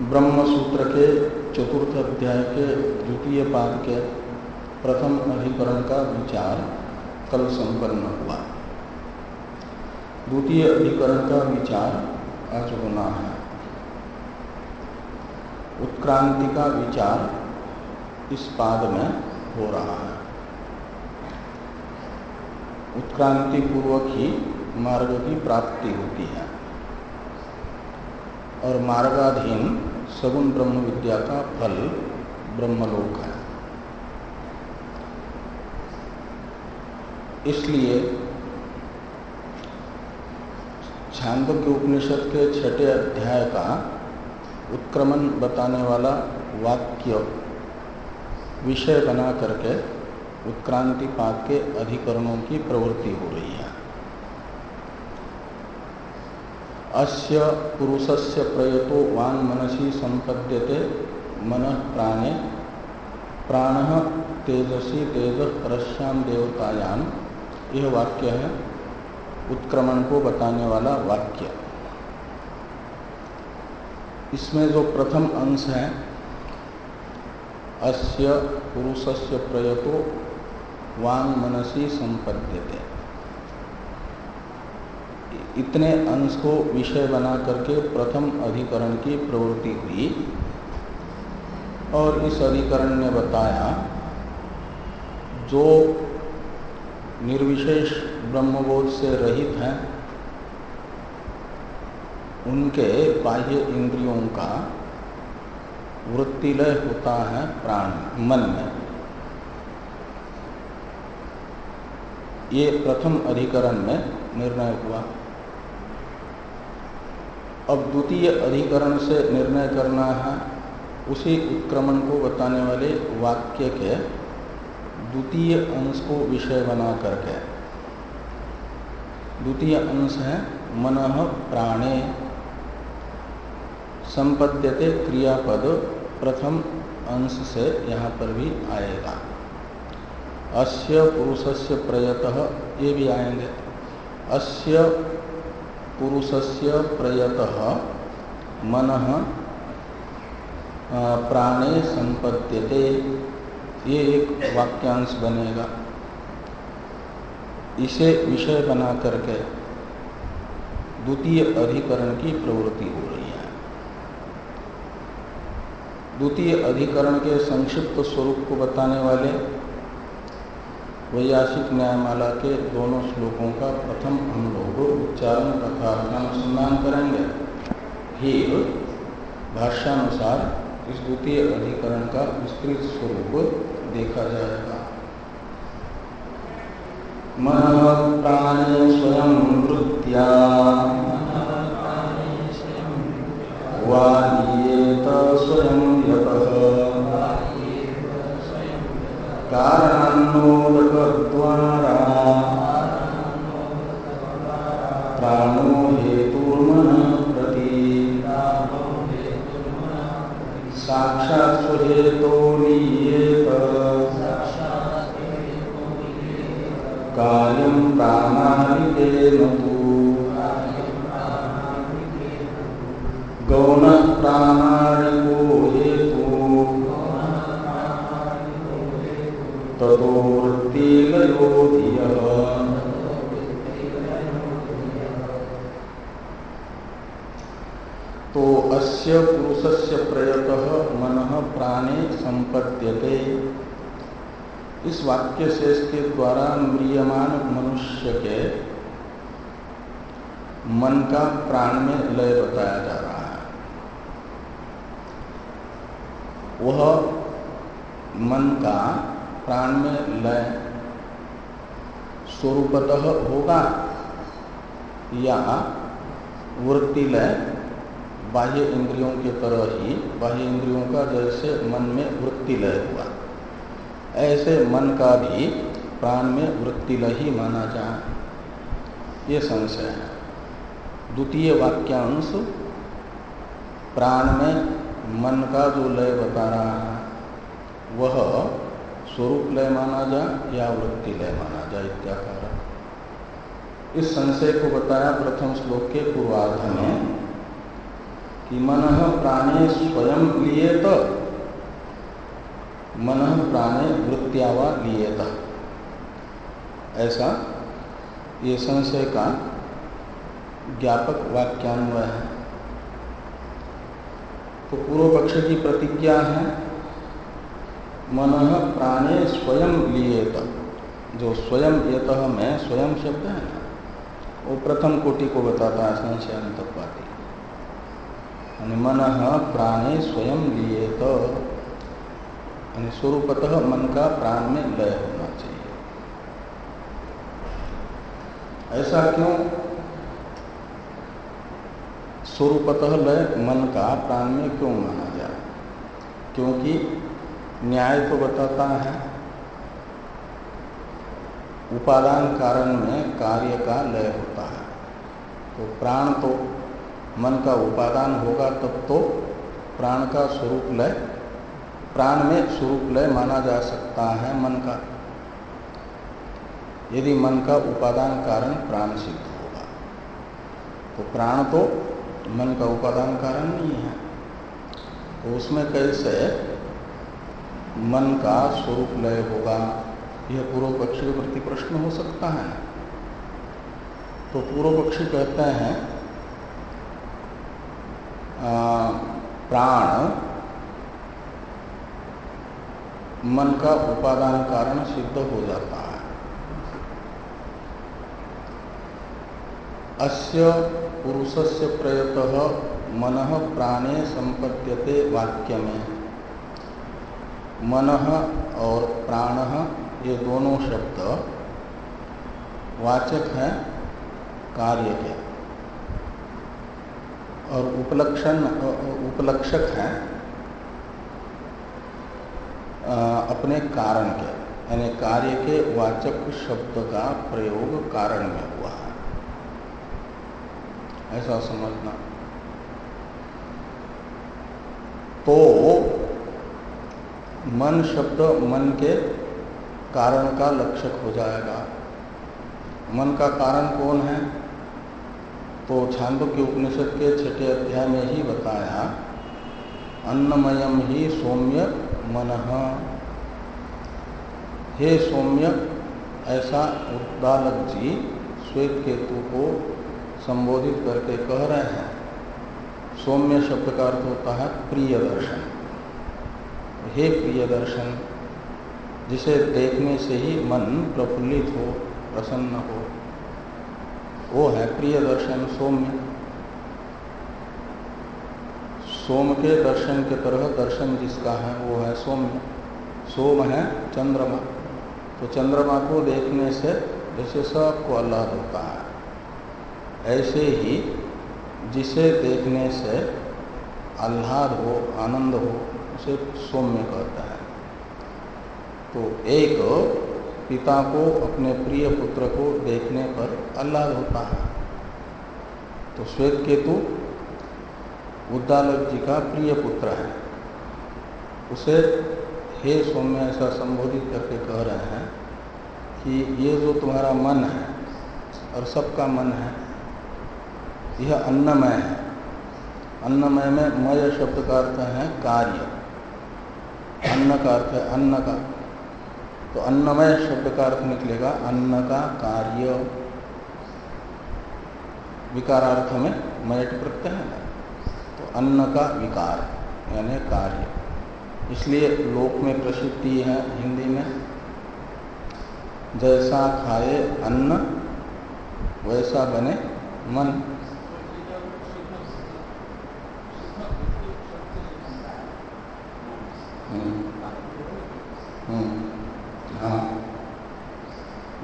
ब्रह्म सूत्र के चतुर्थ अध्याय के द्वितीय पाद के प्रथम अधिकरण का विचार कल संपन्न हुआ। द्वितीय अधिकरण का विचार आज होना है। उत्क्रांति का विचार इस पाद में हो रहा है। उत्क्रांति पूर्वक ही मार्ग की प्राप्ति होती है। और मार्गाधीन सगुण ब्रह्म विद्या का फल ब्रह्मलोक है। इसलिए छांदोग्य उपनिषद के छठे अध्याय का उत्क्रमण बताने वाला वाक्य विषय बना करके उत्क्रांति पाद के अधिकरणों की प्रवृत्ति हो रही है। अस्य पुरुषस्य प्रयतो वान मनसी संपद्यते मन प्राणे, प्राण तेजसी तेज परश्याम देवतायान यह वाक्य है। उत्क्रमण को बताने वाला वाक्य। इसमें जो प्रथम अंश है, अस्य पुरुषस्य प्रयतो वांग मनसी संपद्यते इतने अंश को विषय बना करके प्रथम अधिकरण की प्रवृत्ति हुई। और इस अधिकरण ने बताया, जो निर्विशेष ब्रह्मबोध से रहित हैं, उनके बाह्य इंद्रियों का वृत्तिलय होता है प्राण, मन में। ये प्रथम अधिकरण में निर्णय हुआ। अब द्वितीय अधिकरण से निर्णय करना है, उसी उत्क्रमण को बताने वाले वाक्य के द्वितीय अंश को विषय बना करके। द्वितीय अंश है, मन प्राणे। संपद्यते क्रियापद प्रथम अंश से यहाँ पर भी आएगा। अस्य पुरुषस्य प्रयतः, ये भी आएँगे। अस्य पुरुषस्य प्रयतः मन प्राणे संपद्यते ये एक वाक्यांश बनेगा। इसे विषय बना करके द्वितीय अधिकरण की प्रवृत्ति हो रही है। द्वितीय अधिकरण के संक्षिप्त स्वरूप को बताने वाले वैयासिक न्यायमाला के दोनों श्लोकों का प्रथम हम लोग उच्चारण तथा अनुसंधान करेंगे। फिर भाष्यानुसार इस द्वितीय अधिकरण का विस्तृत स्वरूप देखा जाएगा। मन प्राण स्वयं वृत्तिया। स्वयं कारणोदकद्वारा प्राणो हेतुर्मन प्रति साक्षात् स्वहेतोनीयेत कार्यं प्राणानिकेन तु गौणः हेतु ततो वृत्तिलयो तो अस्य पुरुषस्य प्रयतः मन प्राणे संपद्यते। इस वाक्य शेष के द्वारा म्रियमान मनुष्य के मन का प्राण में लय बताया जा रहा है। वह मन का प्राण में लय स्वरूपतः होगा या वृत्ति लय, बाह्य इंद्रियों के तरह ही, बाह्य इंद्रियों का जैसे मन में वृत्ति लय हुआ। ऐसे मन का भी प्राण में वृत्ति लय ही माना जाए ये संशय है। द्वितीय वाक्यांश, प्राण में मन का जो लय बता रहा है, वह स्वरूप लय माना जाए या वृत्ति लय माना जाए इत्याकार। इस संशय को बताया प्रथम श्लोक के पूर्वार्ध में कि मन प्राणे स्वयं लिए तो मन प्राणे वृत्तियावा लिए ऐसा ये संशय का ज्ञापक वाक्यान्वय है। तो पूर्व पक्ष की प्रतिज्ञा है मन प्राणे स्वयं लिएत जो स्वयं यत में स्वयं शब्द है ना, वो प्रथम कोटि को बताता है संशय अंतपाती। मन प्राणे स्वयं लिएत तो स्वरूपतः मन का प्राण में लय होना चाहिए। ऐसा क्यों? स्वरूपतः लय मन का प्राण में क्यों माना जाए? क्योंकि न्याय तो बताता है। उपादान कारण में कार्य का लय होता है। तो प्राण तो मन का उपादान होगा, तब तो प्राण का स्वरूप लय, प्राण में स्वरूप लय माना जा सकता है मन का। यदि मन का उपादान कारण प्राण सिद्ध होगा तो प्राण तो मन का उपादान कारण नहीं है। तो उसमें कैसे मन का स्वरूप लय होगा। यह पूर्व पक्षी के प्रति प्रश्न हो सकता है। तो पूर्व पक्षी कहते हैं प्राण मन का उपादान कारण सिद्ध हो जाता है। अस्य पुरुषस्य प्रयत मन प्राणे संपद्यते वाक्य में मन और प्राण, ये दोनों शब्द वाचक हैं, कार्य के। और उपलक्षण, उपलक्षक हैं अपने कारण के। यानी कार्य के वाचक शब्द का प्रयोग कारण में हुआ है। ऐसा समझना। तो मन शब्द मन के कारण का लक्षक हो जाएगा। मन का कारण कौन है? तो छांदो के उपनिषद के छठे अध्याय में ही बताया, अन्नमयम ही सौम्य मन। हे सौम्य, ऐसा उद्दालक जी श्वेत केतु को संबोधित करके कह रहे हैं। सौम्य शब्द का अर्थ होता है प्रिय दर्शन हे प्रिय दर्शन, जिसे देखने से ही मन प्रफुल्लित हो, प्रसन्न हो। वो है प्रिय दर्शन सौम्य। सोम के दर्शन के तरह दर्शन जिसका है, वो है सौम्य। सोम है चंद्रमा। तो चंद्रमा को देखने से जैसे सबको आह्लाद होता है, ऐसे ही जिसे देखने से आह्लाद हो, आनंद हो उसे सौम्य कहता है। तो एक पिता को, अपने प्रिय पुत्र को देखने पर आह्लाद होता है। तो श्वेत केतु उद्दालक जी का प्रिय पुत्र है। उसे हे सौम्य ऐसा संबोधित करके कह रहे हैं कि ये जो तुम्हारा मन है और सबका मन है, यह अन्नमय है। अन्नमय में मय शब्द का अर्थ है कार्य। अन्न का अर्थ है अन्न का तो अन्नमय शब्द का अर्थ निकलेगा अन्न का कार्य। विकारार्थ में मयट प्रत्यय है। ना तो अन्न का विकार, यानी कार्य। इसलिए लोक में प्रसिद्धि है हिंदी में। जैसा खाए अन्न, वैसा बने मन।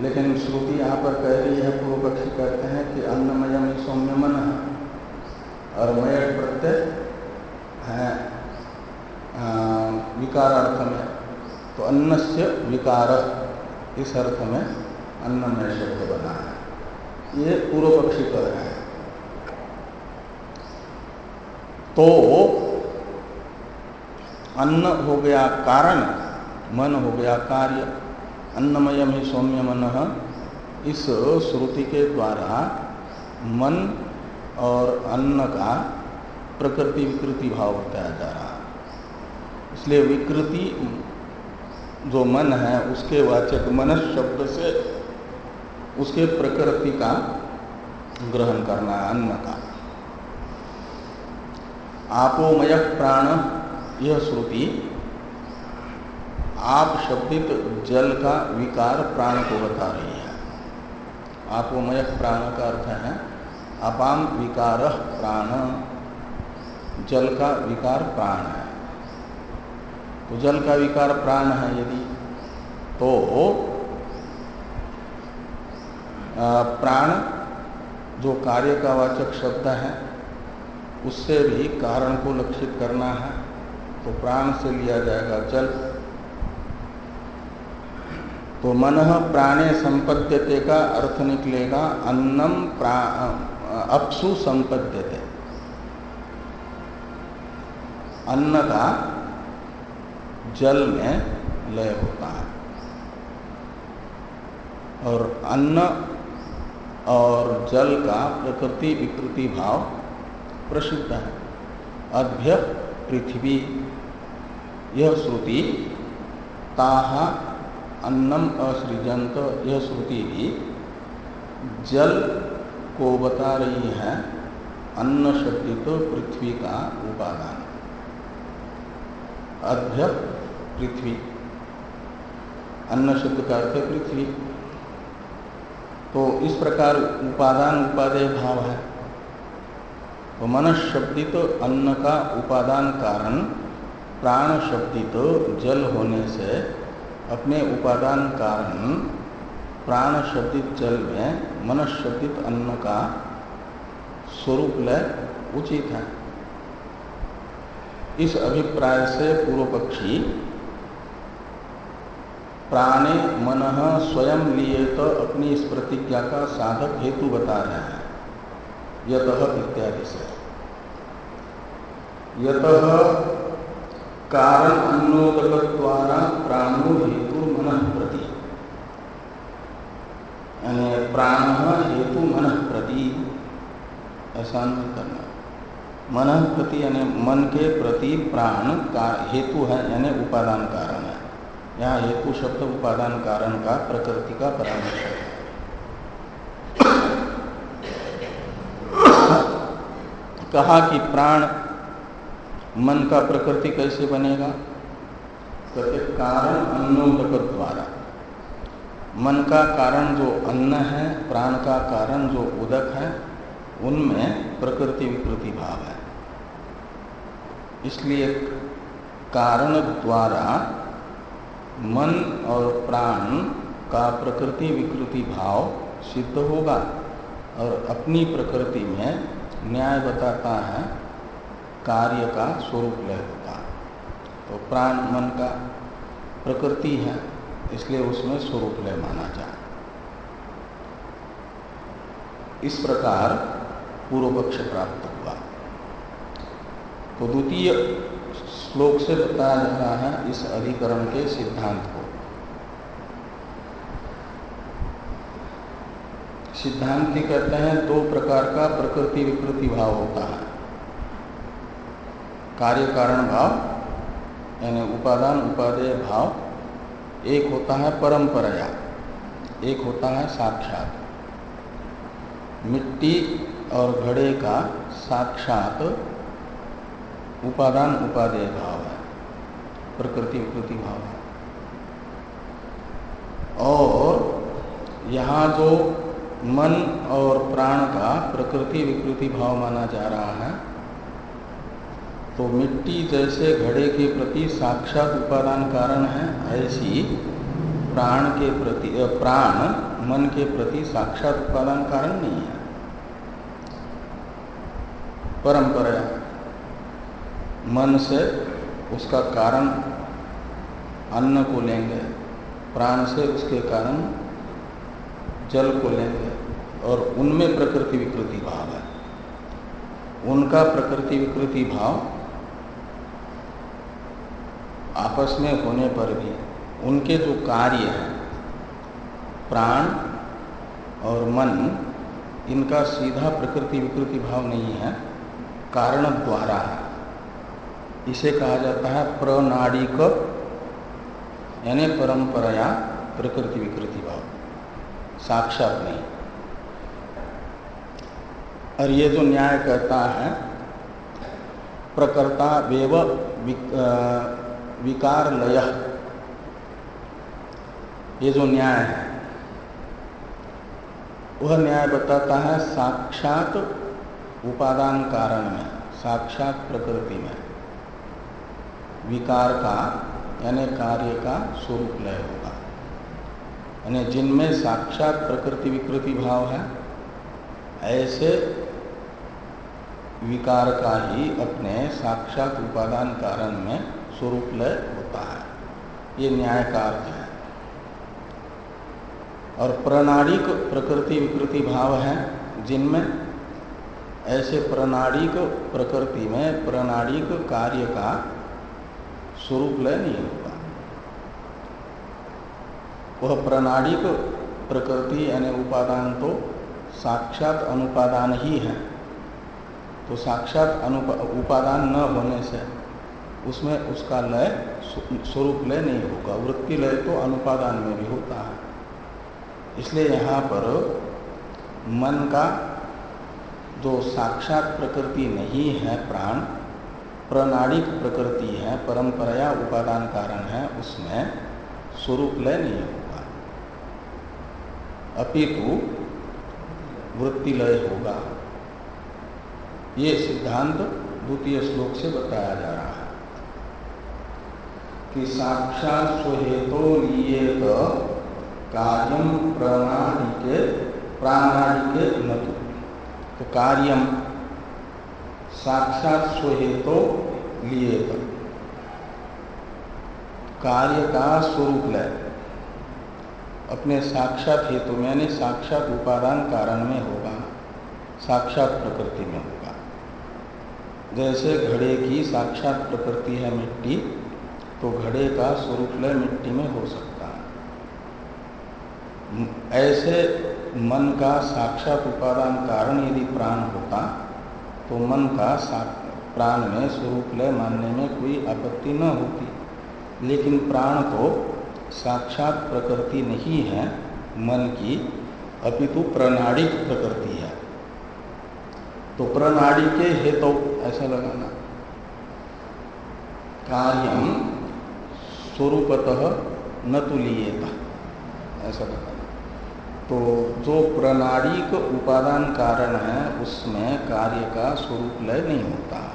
लेकिन श्रुति यहाँ पर कह रही है पूर्व पक्षी कहते हैं कि अन्नमयम सौम्य मन है और मय प्रत्यय है विकार अर्थ में तो अन्न से विकार, इस अर्थ में अन्नमय शब्द बना है। ये पूर्व पक्षी कह रहे हैं। तो अन्न हो गया कारण, मन हो गया कार्य। अन्नमयम ही सौम्य मन। इस श्रुति के द्वारा मन और अन्न का प्रकृति विकृति भाव बताया जा रहा इसलिए विकृति जो मन है, उसके वाचक मन शब्द से उसके प्रकृति का ग्रहण करना है, अन्न का। आपोमय प्राण, यह श्रुति आप शब्दित जल का विकार प्राण को बता रही है। आपोमय प्राण का अर्थ है अपाम विकार प्राण। जल का विकार प्राण है। तो जल का विकार प्राण है यदि तो प्राण जो कार्य का वाचक शब्द है, उससे भी कारण को लक्षित करना है तो प्राण से लिया जाएगा जल। तो मन प्राणे संपद्यते का अर्थ निकलेगा, अन्नम अपसु संपद्यते। अन्न का जल में लय होता है। और अन्न और जल का प्रकृति विकृति भाव प्रसिद्ध है। अभ्य पृथ्वी। यह श्रुति ताहा अन्नम असृजंत यह श्रुति भी जल को बता रही है, अन्न तो पृथ्वी का उपादान। अभ्य पृथ्वी। अन्न शब्द का अर्थ पृथ्वी। तो इस प्रकार उपादान उपादेय भाव है। तो मन शब्दित अन्न का उपादान कारण प्राण शब्दित जल होने से अपने उपादान कारण प्राण शब्दित जल में मन शब्दित अन्न का स्वरूप लय उचित है। इस अभिप्राय से पूर्व पक्षी प्राणे मन स्वयं लिए तो अपनी इस प्रतिज्ञा का साधक हेतु बता रहे हैं। यत इत्यादि से। यत कारण अन्नोदक द्वारा प्राणो हेतु मन प्रति प्राण हेतु मन प्रति ऐसा नहीं करना। मन प्रति यानी मन के प्रति प्राण का हेतु है, यानी उपादान कारण है। यहाँ हेतु शब्द उपादान कारण का प्रकृति का परामर्श है। कहा कि प्राण मन का प्रकृति कैसे बनेगा? कहते कारण अन्नोदक द्वारा। मन का कारण जो अन्न है, प्राण का कारण जो उदक है, उनमें प्रकृति विकृति भाव है। इसलिए कारण द्वारा मन और प्राण का प्रकृति विकृति भाव सिद्ध होगा और अपनी प्रकृति में न्याय बताता है कार्य का स्वरूप लय तो प्राण मन का प्रकृति है, इसलिए उसमें स्वरूप लय माना जाए। इस प्रकार पूर्व पक्ष प्राप्त हुआ। तो द्वितीय श्लोक से बताया जा रहा है इस अधिकरण के सिद्धांत को। सिद्धांति कहते हैं, दो प्रकार का प्रकृति विकृति भाव होता है। कार्य कारण भाव यानी उपादान, उपादेय भाव एक होता है परंपराया, एक होता है साक्षात। मिट्टी और घड़े का साक्षात उपादान, उपादेय भाव है, प्रकृति विकृति भाव है। और यहाँ जो मन और प्राण का प्रकृति, विकृति भाव माना जा रहा है तो मिट्टी जैसे घड़े के प्रति साक्षात उपादान कारण है, ऐसी प्राण के प्रति प्राण मन के प्रति साक्षात उपादान कारण नहीं है। परंपरा, मन से उसका कारण अन्न को लेंगे, प्राण से उसके कारण जल को लेंगे, और उनमें प्रकृति विकृति भाव है। उनका प्रकृति विकृति भाव आपस में होने पर भी उनके जो कार्य हैं, प्राण और मन, इनका सीधा प्रकृति विकृति भाव नहीं है, कारण द्वारा है। इसे कहा जाता है प्रनाड़िक यानी परंपराया प्रकृति विकृति भाव, साक्षात नहीं। और ये जो न्याय कहता है, प्रकर्ता वेव विकार लय ये जो न्याय है, वह न्याय बताता है साक्षात उपादान कारण में, साक्षात प्रकृति में। विकार का, यानी कार्य का स्वरूप लय होगा। यानी जिनमें साक्षात प्रकृति विकृति भाव है, ऐसे विकार का ही अपने साक्षात उपादान कारण में स्वरूप लय होता है। ये न्याय का अर्थ है। और प्रणाड़िक प्रकृति विकृति भाव है जिनमें ऐसे प्रणाड़िक प्रकृति में प्रणाड़िक कार्य का स्वरूप लय नहीं होता। वह प्रणाड़िक प्रकृति यानी उपादान तो साक्षात अनुपादान ही है। तो साक्षात अनुपा, उपादान न होने से उसमें उसका लय स्वरूप लय नहीं होगा। वृत्ति लय तो अनुपादान में भी होता है। इसलिए यहाँ पर मन का जो साक्षात प्रकृति नहीं है प्राण प्रणाड़िक प्रकृति है, परंपराया उपादान कारण है, उसमें स्वरूप लय नहीं होगा। अपितु वृत्ति लय होगा। ये सिद्धांत द्वितीय श्लोक से बताया जा रहा है। कि साक्षात स्वहेतो लिए कार्यम प्रणाली के प्राणाली के न तो कार्यम साक्षात स्वहेतो लिए कार्य का स्वरूप लय अपने साक्षात हेतु में, यानी साक्षात उपादान कारण में होगा, साक्षात प्रकृति में होगा। जैसे घड़े की साक्षात प्रकृति है मिट्टी तो घड़े का स्वरूप लय मिट्टी में हो सकता है। ऐसे मन का साक्षात उपादान कारण यदि प्राण होता तो मन का प्राण में स्वरूप लय मानने में कोई आपत्ति न होती। लेकिन प्राण तो साक्षात प्रकृति नहीं है, मन की अपितु प्रणाड़िक प्रकृति है। तो प्रणाड़ी के हेतु तो ऐसा लगाना। कार्यम स्वरूपतः न तुलिएता ऐसा लगाना तो जो प्रणाड़िक उपादान कारण है, उसमें कार्य का स्वरूप लय नहीं होता।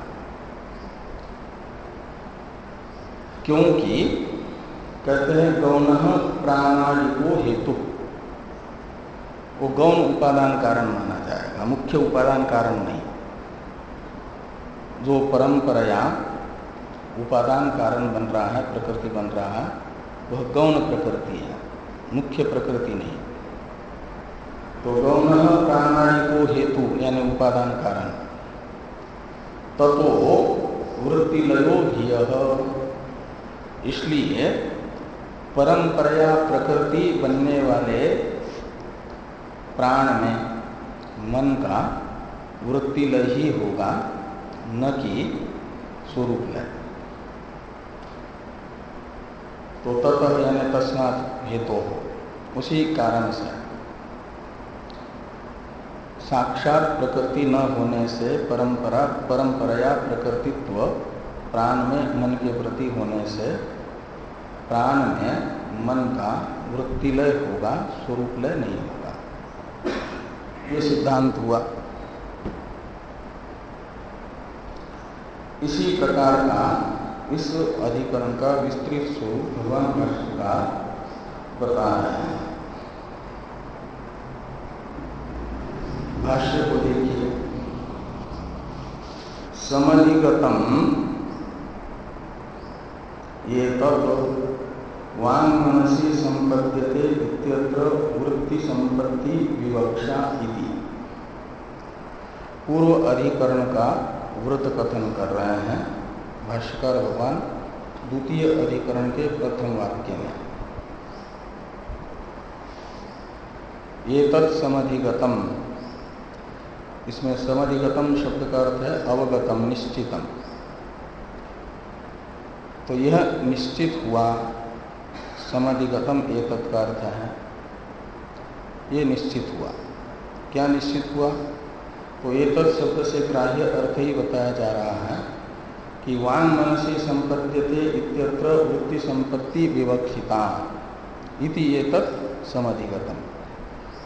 क्योंकि कहते हैं गौण प्राणाड़िको हेतु। वो गौण उपादान कारण माना जाएगा, मुख्य उपादान कारण नहीं। जो परंपराया उपादान कारण बन रहा है, प्रकृति बन रहा है, वह गौण प्रकृति है, मुख्य प्रकृति नहीं। तो गौण प्राणाड़िको हेतु, यानी उपादान कारण। ततो वृत्ति लयो इसलिए परंपराया प्रकृति बनने वाले प्राण में मन का वृत्ति लय ही होगा, न कि स्वरूप लय। तो ततः यानी तस्मात हेतु। हो उसी कारण से। साक्षात प्रकृति न होने से परंपरा, परंपराया प्रकृतित्व प्राण में मन के प्रति होने से प्राण में मन का वृत्तिलय होगा, स्वरूपलय नहीं होगा। ये सिद्धांत हुआ। इसी प्रकार का इस अधिकरण का विस्तृत स्वरूप भगवान भाष्यकार बता रहे हैं। भाष्य को देखिए। समधिगतम, ये तब वांग मनसी संपद्यते इत्यत्र वृत्ति संपत्ति विवक्षा इति। पूर्व अधिकरण का व्रत कथन कर रहे हैं। भाष्यकार भगवान द्वितीय अधिकरण के प्रथम वाक्य में। ये तत्समधिगतम इसमें समधिगतम शब्द का अर्थ है अवगतम, निश्चितम। तो यह निश्चित हुआ, समधिगतम एक का अर्थ है। ये निश्चित हुआ। क्या निश्चित हुआ? तो एक शब्द से ग्राह्य अर्थ ही बताया जा रहा है। कि वांग मनसी संपद्यते इत्यत्र वृत्ति संपत्ति विवक्षिता इति ये तत् समधिगतम।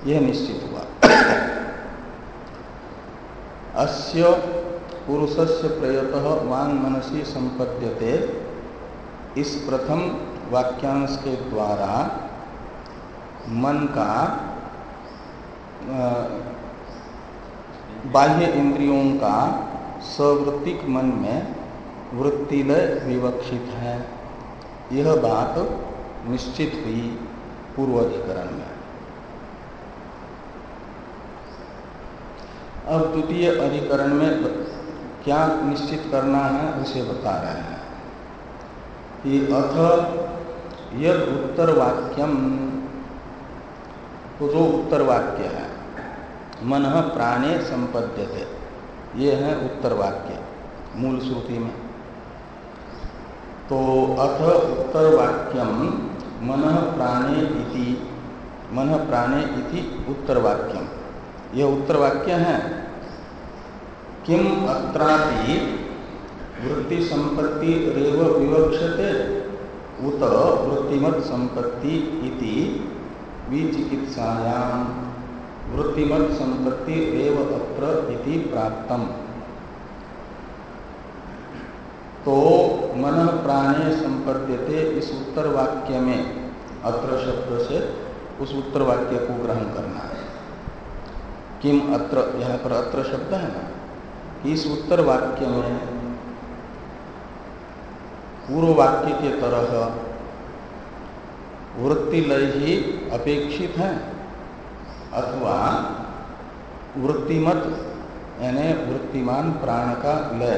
यह निश्चित हुआ। अस्य पुरुषस्य प्रयत वांग मनसी संपद्यते। इस प्रथम वाक्यांश के द्वारा मन का बाह्य इंद्रियों का सवृत्तिक मन में वृत्तिलय विवक्षित है। यह बात निश्चित हुई पूर्व अधिकरण में। अब द्वितीय अधिकरण में क्या निश्चित करना है, उसे बता रहे हैं कि अथ यद उत्तर वाक्यम। तो जो उत्तर वाक्य है, मन प्राणे संपद्यते, ये है उत्तर वाक्य, मूल श्रुति में। तो अथ उत्तर वाक्यम मन प्राणे इति, मन प्राणे इति उत्तर वाक्यम यह उत्तर वाक्य है, किम अत्रापि वृत्ति संपत्ति रेव विवक्षते, उत वृत्तिमत संपत्ति इति विचिकित्सायाम वृत्तिमत संपत्ति रेव अत्र इति प्राप्तम। तो मन प्राणे संपद्यते इस उत्तर वाक्य में, अत्र शब्द से उस उत्तर वाक्य को ग्रहण करना है। किम अत्र, यहाँ पर अत्र शब्द है ना? इस उत्तर वाक्य में पूर्व वाक्य के तरह वृत्ति लय ही अपेक्षित है, अथवा वृत्तिमत यानी वृत्तिमान प्राण का लय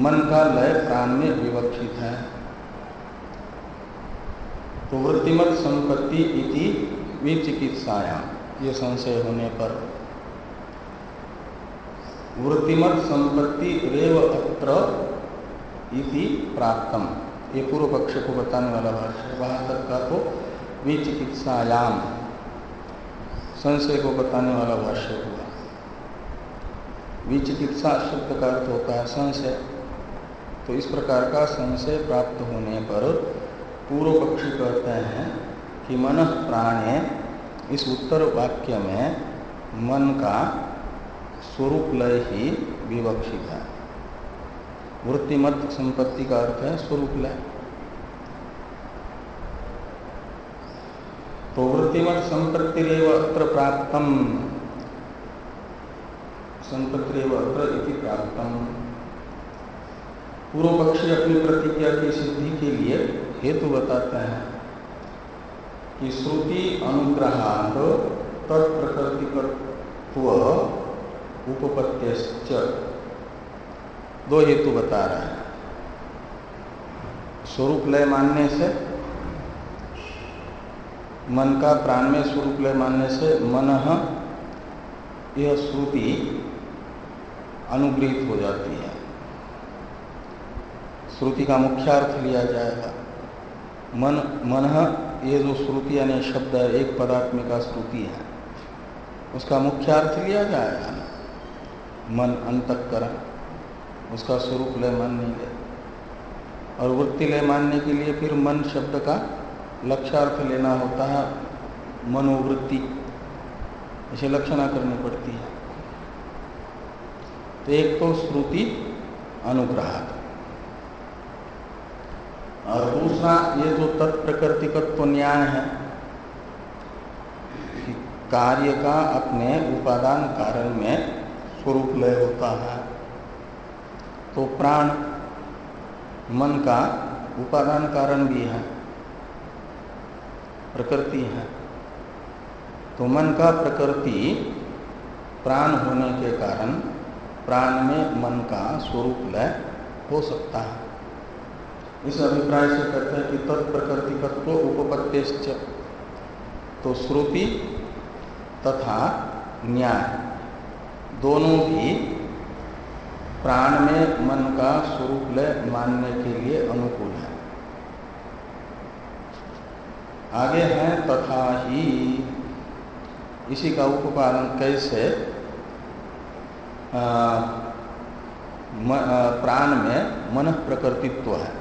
मन का लय प्राण में विवक्षित है। तो वृत्तिमत संपत्ति इति विचिकित्साया, ये संशय होने पर। वृत्तिमत संपत्ति रेव अत्र इति प्राप्तम। ये पूर्व पक्ष को बताने वाला भाष्य वहाँ तक का तो विचिकित्सायाम संशय को बताने वाला भाष्य हुआ विचिकित्सा शब्द का अर्थ होता है संशय। तो इस प्रकार का संशय प्राप्त होने पर पूर्व पक्षी कहते हैं कि मन प्राणे, इस उत्तर वाक्य में मन का स्वरूप लय ही विवक्षित है। वृत्तिमत संपत्ति का अर्थ है स्वरूप लय। तो वृत्तिमत संपत्ति अत्र प्राप्तम। संपत्ति अत्र इति प्राप्तम। पूर्व पक्षी अपनी प्रतिज्ञा की सिद्धि के लिए हेतु बताते हैं कि श्रुति अनुग्रहांत तत्प्रकृतिकत्व उपपत्त्यश्च दो हेतु बता रहे हैं। स्वरूप लय मानने से, मन का प्राण में स्वरूप लय मानने से मन यह श्रुति अनुग्रहित हो जाती है। श्रुति का मुख्य अर्थ लिया जाएगा। मन मन ये जो श्रुति यानी शब्द है, एक पदात्मिका श्रुति है। उसका मुख्य अर्थ लिया जाएगा ना? मन अंतकरण। उसका स्वरूप लय मान नहीं ले। और वृत्ति लय मानने के लिए फिर मन शब्द का लक्ष्यार्थ लेना होता है। मनोवृत्ति। इसे लक्षणा करनी पड़ती है। तो एक तो श्रुति अनुग्रह। और दूसरा, ये जो तत्प्रकृतिकत्व न्याय है, कि कार्य का अपने उपादान कारण में स्वरूप लय होता है तो प्राण मन का उपादान कारण भी है, प्रकृति है। तो मन का प्रकृति प्राण होने के कारण प्राण में मन का स्वरूप लय हो सकता है। इस अभिप्राय से कहते हैं कि तत्प्रकृतिकत्व उपपत्तिश्च। तो श्रुति तथा न्याय, दोनों भी प्राण में मन का स्वरूप लय मानने के लिए अनुकूल है। आगे है तथा ही। इसी का उपपादन कैसे प्राण में मन प्रकृतित्व है।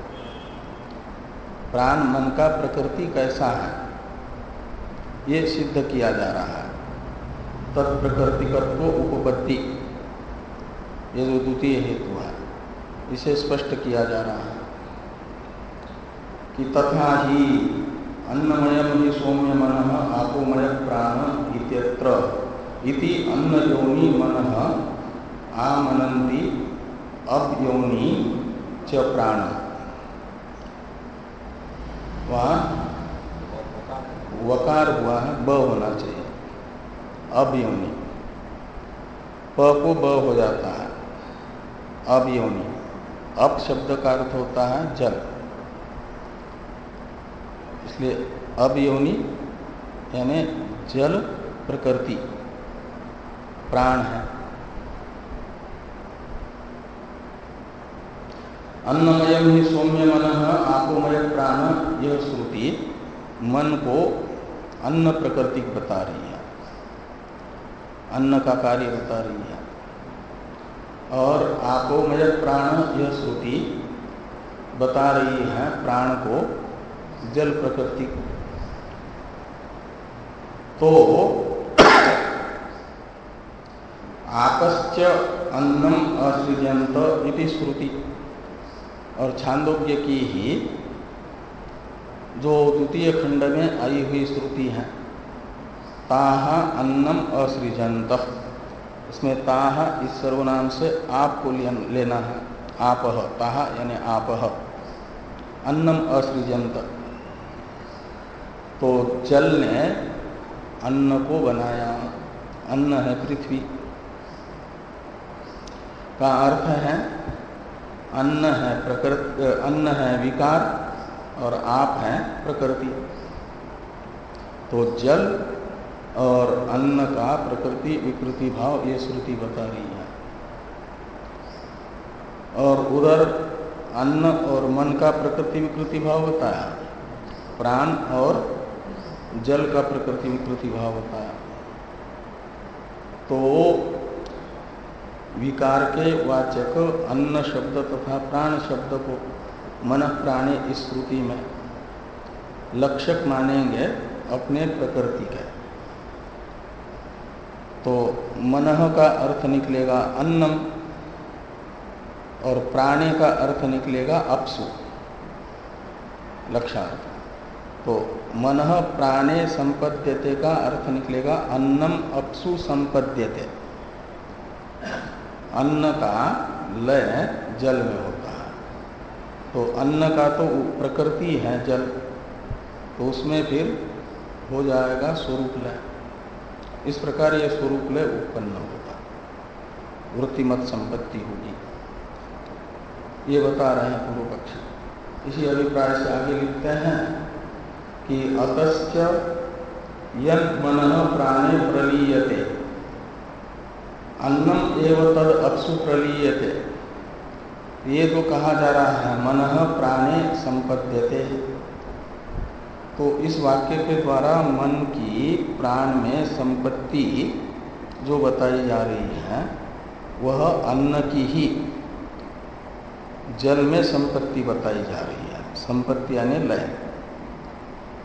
प्राण मन का प्रकृति कैसा है? ये सिद्ध किया जा रहा है। तत्प्रकृतिकत्व उपपत्ति, ये जो द्वितीय हेतु है, इसे स्पष्ट किया जा रहा है कि तथा ही अन्नमयम ही सौम्य मन आपोमय प्राण इत्यत्र इति अन्न योनि मन आमनंती अवयोनि च प्राण। वहाँ वकार हुआ है, ब होना चाहिए। अवयोनि। प को ब हो जाता है। अवयोनि। अप शब्द का अर्थ होता है जल। इसलिए अवयोनि यानी जल प्रकृति। प्राण है। अन्नमय ही सौम्य मन आपोमय प्राण यह श्रुति मन को अन्न प्रकृति बता रही है। अन्न का कार्य बता रही है। और आपोमय प्राण यह श्रुति बता रही है प्राण को जल प्रकृति तो आपश्च अन्नम असृजंत इति श्रुति। और छांदोग्य की ही जो द्वितीय खंड में आई हुई श्रुति है। ताह अन्नम असृजंत इसमें ताह इस सर्वनाम से आप को लेना है। आप ताह यानी आप अन्नम असृजंत तो जल ने अन्न को बनाया। अन्न है पृथ्वी। का अर्थ है अन्न है प्रकृति, अन्न है विकार और आप है प्रकृति। तो जल और अन्न का प्रकृति, विकृति भाव ये श्रुति बता रही है। और उधर अन्न और मन का प्रकृति, विकृति भाव बताया प्राण और जल का प्रकृति, विकृति भाव बताया तो विकार के वाचक अन्न शब्द तथा प्राण शब्द को मन प्राणी इस श्रुति में लक्षक मानेंगे अपने प्रकृति के। तो मन का अर्थ निकलेगा अन्नम और प्राणी का अर्थ निकलेगा अपसु। लक्षार्थ। तो मन प्राणे संपद्यते का अर्थ निकलेगा अन्नम अपसु संपद्यते। अन्न का लय जल में होता है। तो अन्न का तो प्रकृति है जल तो उसमें फिर हो जाएगा स्वरूप लय। इस प्रकार यह स्वरूप लय उत्पन्न होगा वृत्तिमत संपत्ति होगी। ये बता रहे हैं पूर्व पक्ष। इसी अभिप्राय से आगे लिखते हैं कि अतश्च यन मन प्राणे प्रलीयते अन्नम एवं तद अपसु प्रलीयते। ये जो कहा जा रहा है, मन प्राणे संपद्यते। तो इस वाक्य के द्वारा मन की प्राण में संपत्ति जो बताई जा रही है, वह अन्न की ही जल में संपत्ति बताई जा रही है। संपत्ति यानी लय।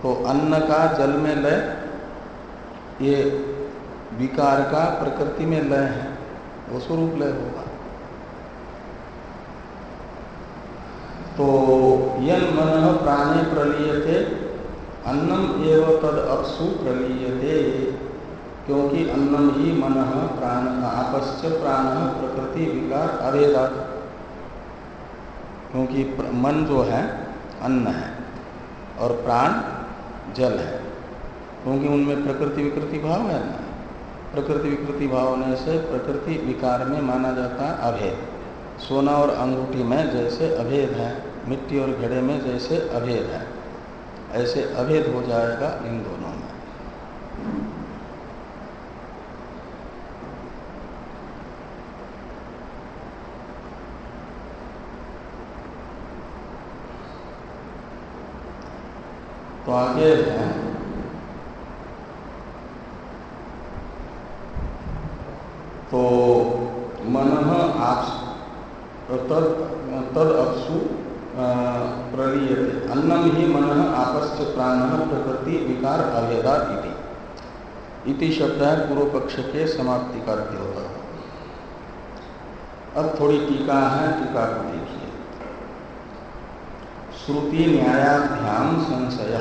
तो अन्न का जल में लय, ये विकार का प्रकृति में लय है, वो स्वरूप लय होगा। तो यन मन प्राणे प्रलीयते, अन्नम एवं तद अपसु प्रलीयते, क्योंकि अन्नम ही मन प्राण, आपश्च प्राण प्रकृति विकार अरेदा क्योंकि मन जो है, अन्न है, और प्राण जल है, क्योंकि उनमें प्रकृति विकृति भाव है ना। प्रकृति विकृति भावने से प्रकृति विकार में माना जाता है अभेद। सोना और अंगूठी में जैसे अभेद है, मिट्टी और घड़े में जैसे अभेद है। ऐसे अभेद हो जाएगा इन दोनों में। तो आगे है। तो मन आप तद तद अपसु प्रलीयते अन्नम ही मन आपस्य प्राण प्रकृति विकार इति। इति शब्द है पूर्व पक्ष के समाप्ति का होता है। अब थोड़ी टीका है, टीका को देखिए। श्रुति न्यायाध्यान संशय।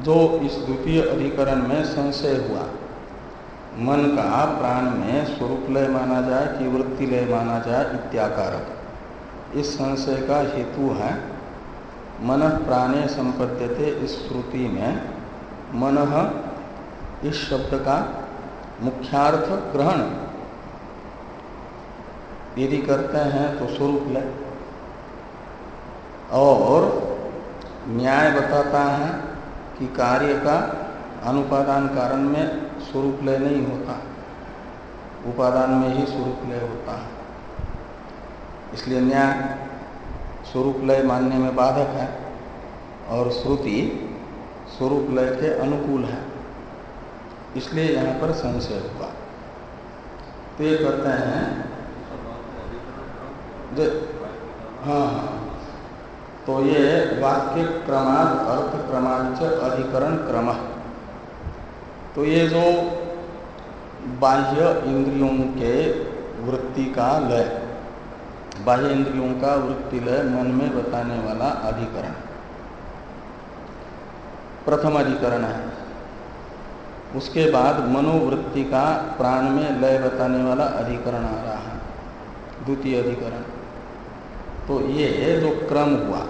जो इस द्वितीय अधिकरण में संशय हुआ मन का प्राण में स्वरूप लय माना जाए कि वृत्ति लय माना जाए इत्याकारक इस संशय का हेतु है, मन प्राणे संपद्यते इस श्रुति में। मन इस शब्द का मुख्यार्थ ग्रहण। यदि करते हैं तो स्वरूप लय। और न्याय बताता है कि कार्य का अनुपादान कारण में स्वरूप लय नहीं होता। उपादान में ही स्वरूप लय होता है। इसलिए न्याय स्वरूप लय मानने में बाधक है और श्रुति स्वरूप लय के अनुकूल है। इसलिए यहाँ पर संशय हुआ। तो ये कहते हैं। हाँ हाँ। तो ये वाक्य क्रमाद, अर्थ क्रमांच, अधिकरण क्रम। तो ये जो बाह्य इंद्रियों के वृत्ति का लय, बाह्य इंद्रियों का वृत्ति लय मन में बताने वाला अधिकरण। प्रथम अधिकरण है। उसके बाद मनोवृत्ति का प्राण में लय बताने वाला अधिकरण आ रहा है। द्वितीय अधिकरण। तो ये जो क्रम हुआ।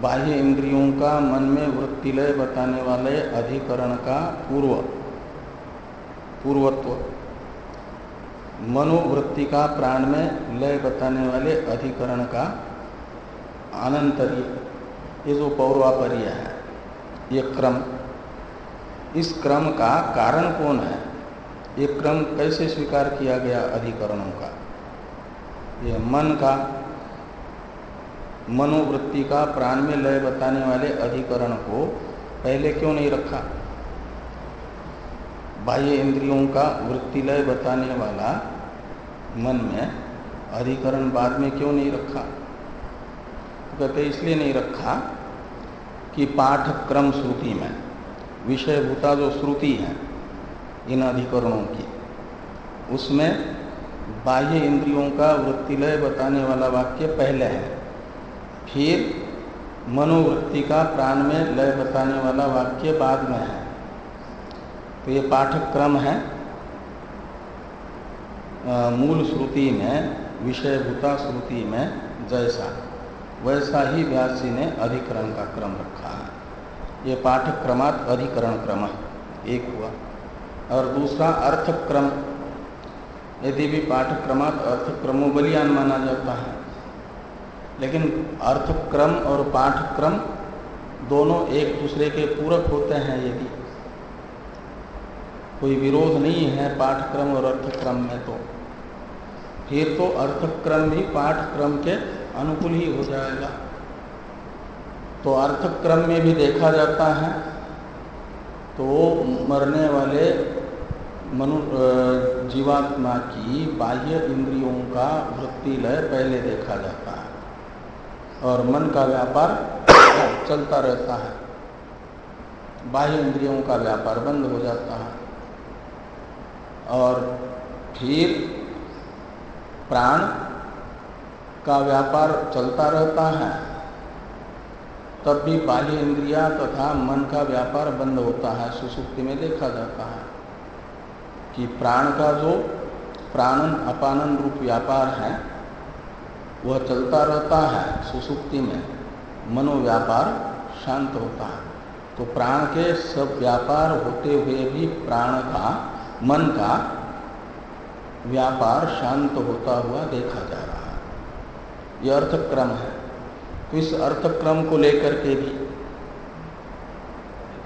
बाह्य इंद्रियों का मन में वृत्ति लय बताने वाले अधिकरण का पूर्व, पूर्वत्व। मनोवृत्ति का प्राण में लय बताने वाले अधिकरण का अनंतरीय, ये जो पौर्वापर्य है, ये क्रम। इस क्रम का कारण कौन है? ये क्रम कैसे स्वीकार किया गया अधिकरणों का? ये मन का मनोवृत्ति का प्राण में लय बताने वाले अधिकरण को पहले क्यों नहीं रखा? बाह्य इंद्रियों का वृत्ति लय बताने वाला मन में अधिकरण बाद में क्यों नहीं रखा? तो कहते इसलिए नहीं रखा कि पाठक्रम श्रुति में, विषयभूता जो श्रुति है, इन अधिकरणों की, उसमें बाह्य इंद्रियों का वृत्तिलय बताने वाला वाक्य पहले है। फिर मनोवृत्ति का प्राण में लय बताने वाला वाक्य बाद में है। तो ये पाठक्रम है। मूल श्रुति में, विषयभूता श्रुति में जैसा, वैसा ही व्यास जी ने अधिकरण का क्रम रखा है। ये पाठक्रमात अधिकरण क्रम है। एक हुआ। और दूसरा अर्थक्रम। यदि भी पाठक्रमात अर्थक्रमो बलियान माना जाता है लेकिन अर्थक्रम और पाठक्रम दोनों एक दूसरे के पूरक होते हैं यदि कोई विरोध नहीं है पाठक्रम और अर्थक्रम में तो। फिर तो अर्थक्रम भी पाठक्रम के अनुकूल ही हो जाएगा। तो अर्थक्रम में भी देखा जाता है तो मरने वाले मनु जीवात्मा की बाह्य इंद्रियों का वृत्ति लय पहले देखा जाता है। और मन का व्यापार चलता रहता है। बाह्य इंद्रियों का व्यापार बंद हो जाता है। और फिर प्राण का व्यापार चलता रहता है। तब भी बाह्य इंद्रिया तथा मन का व्यापार बंद होता है, सुसुप्ति में देखा जाता है कि प्राण का जो प्राणन अपानन रूप व्यापार है वह चलता रहता है सुसुप्ति में। मनोव्यापार शांत होता है। तो प्राण के सब व्यापार होते हुए भी प्राण का, मन का व्यापार शांत होता हुआ देखा जा रहा है। यह अर्थक्रम है। तो इस अर्थक्रम को लेकर के भी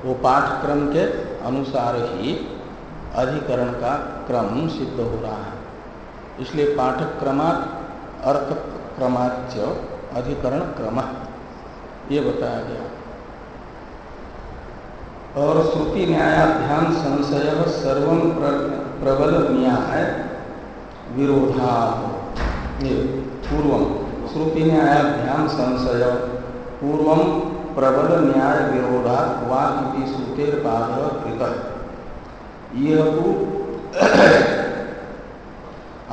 वो पाठक्रम के अनुसार ही अधिकरण का क्रम सिद्ध हो रहा है। इसलिए पाठक्रमात् अर्थ क्रमाच अधिकरण क्रम। ये बताया गया। और श्रुति न्यायाध्यान संशय सर्व प्रबल न्याय विरोधा। पूर्व श्रुति न्यायाध्यान संशय पूर्व प्रबल न्याय विरोधा वाक श्रुतेर कृत। यह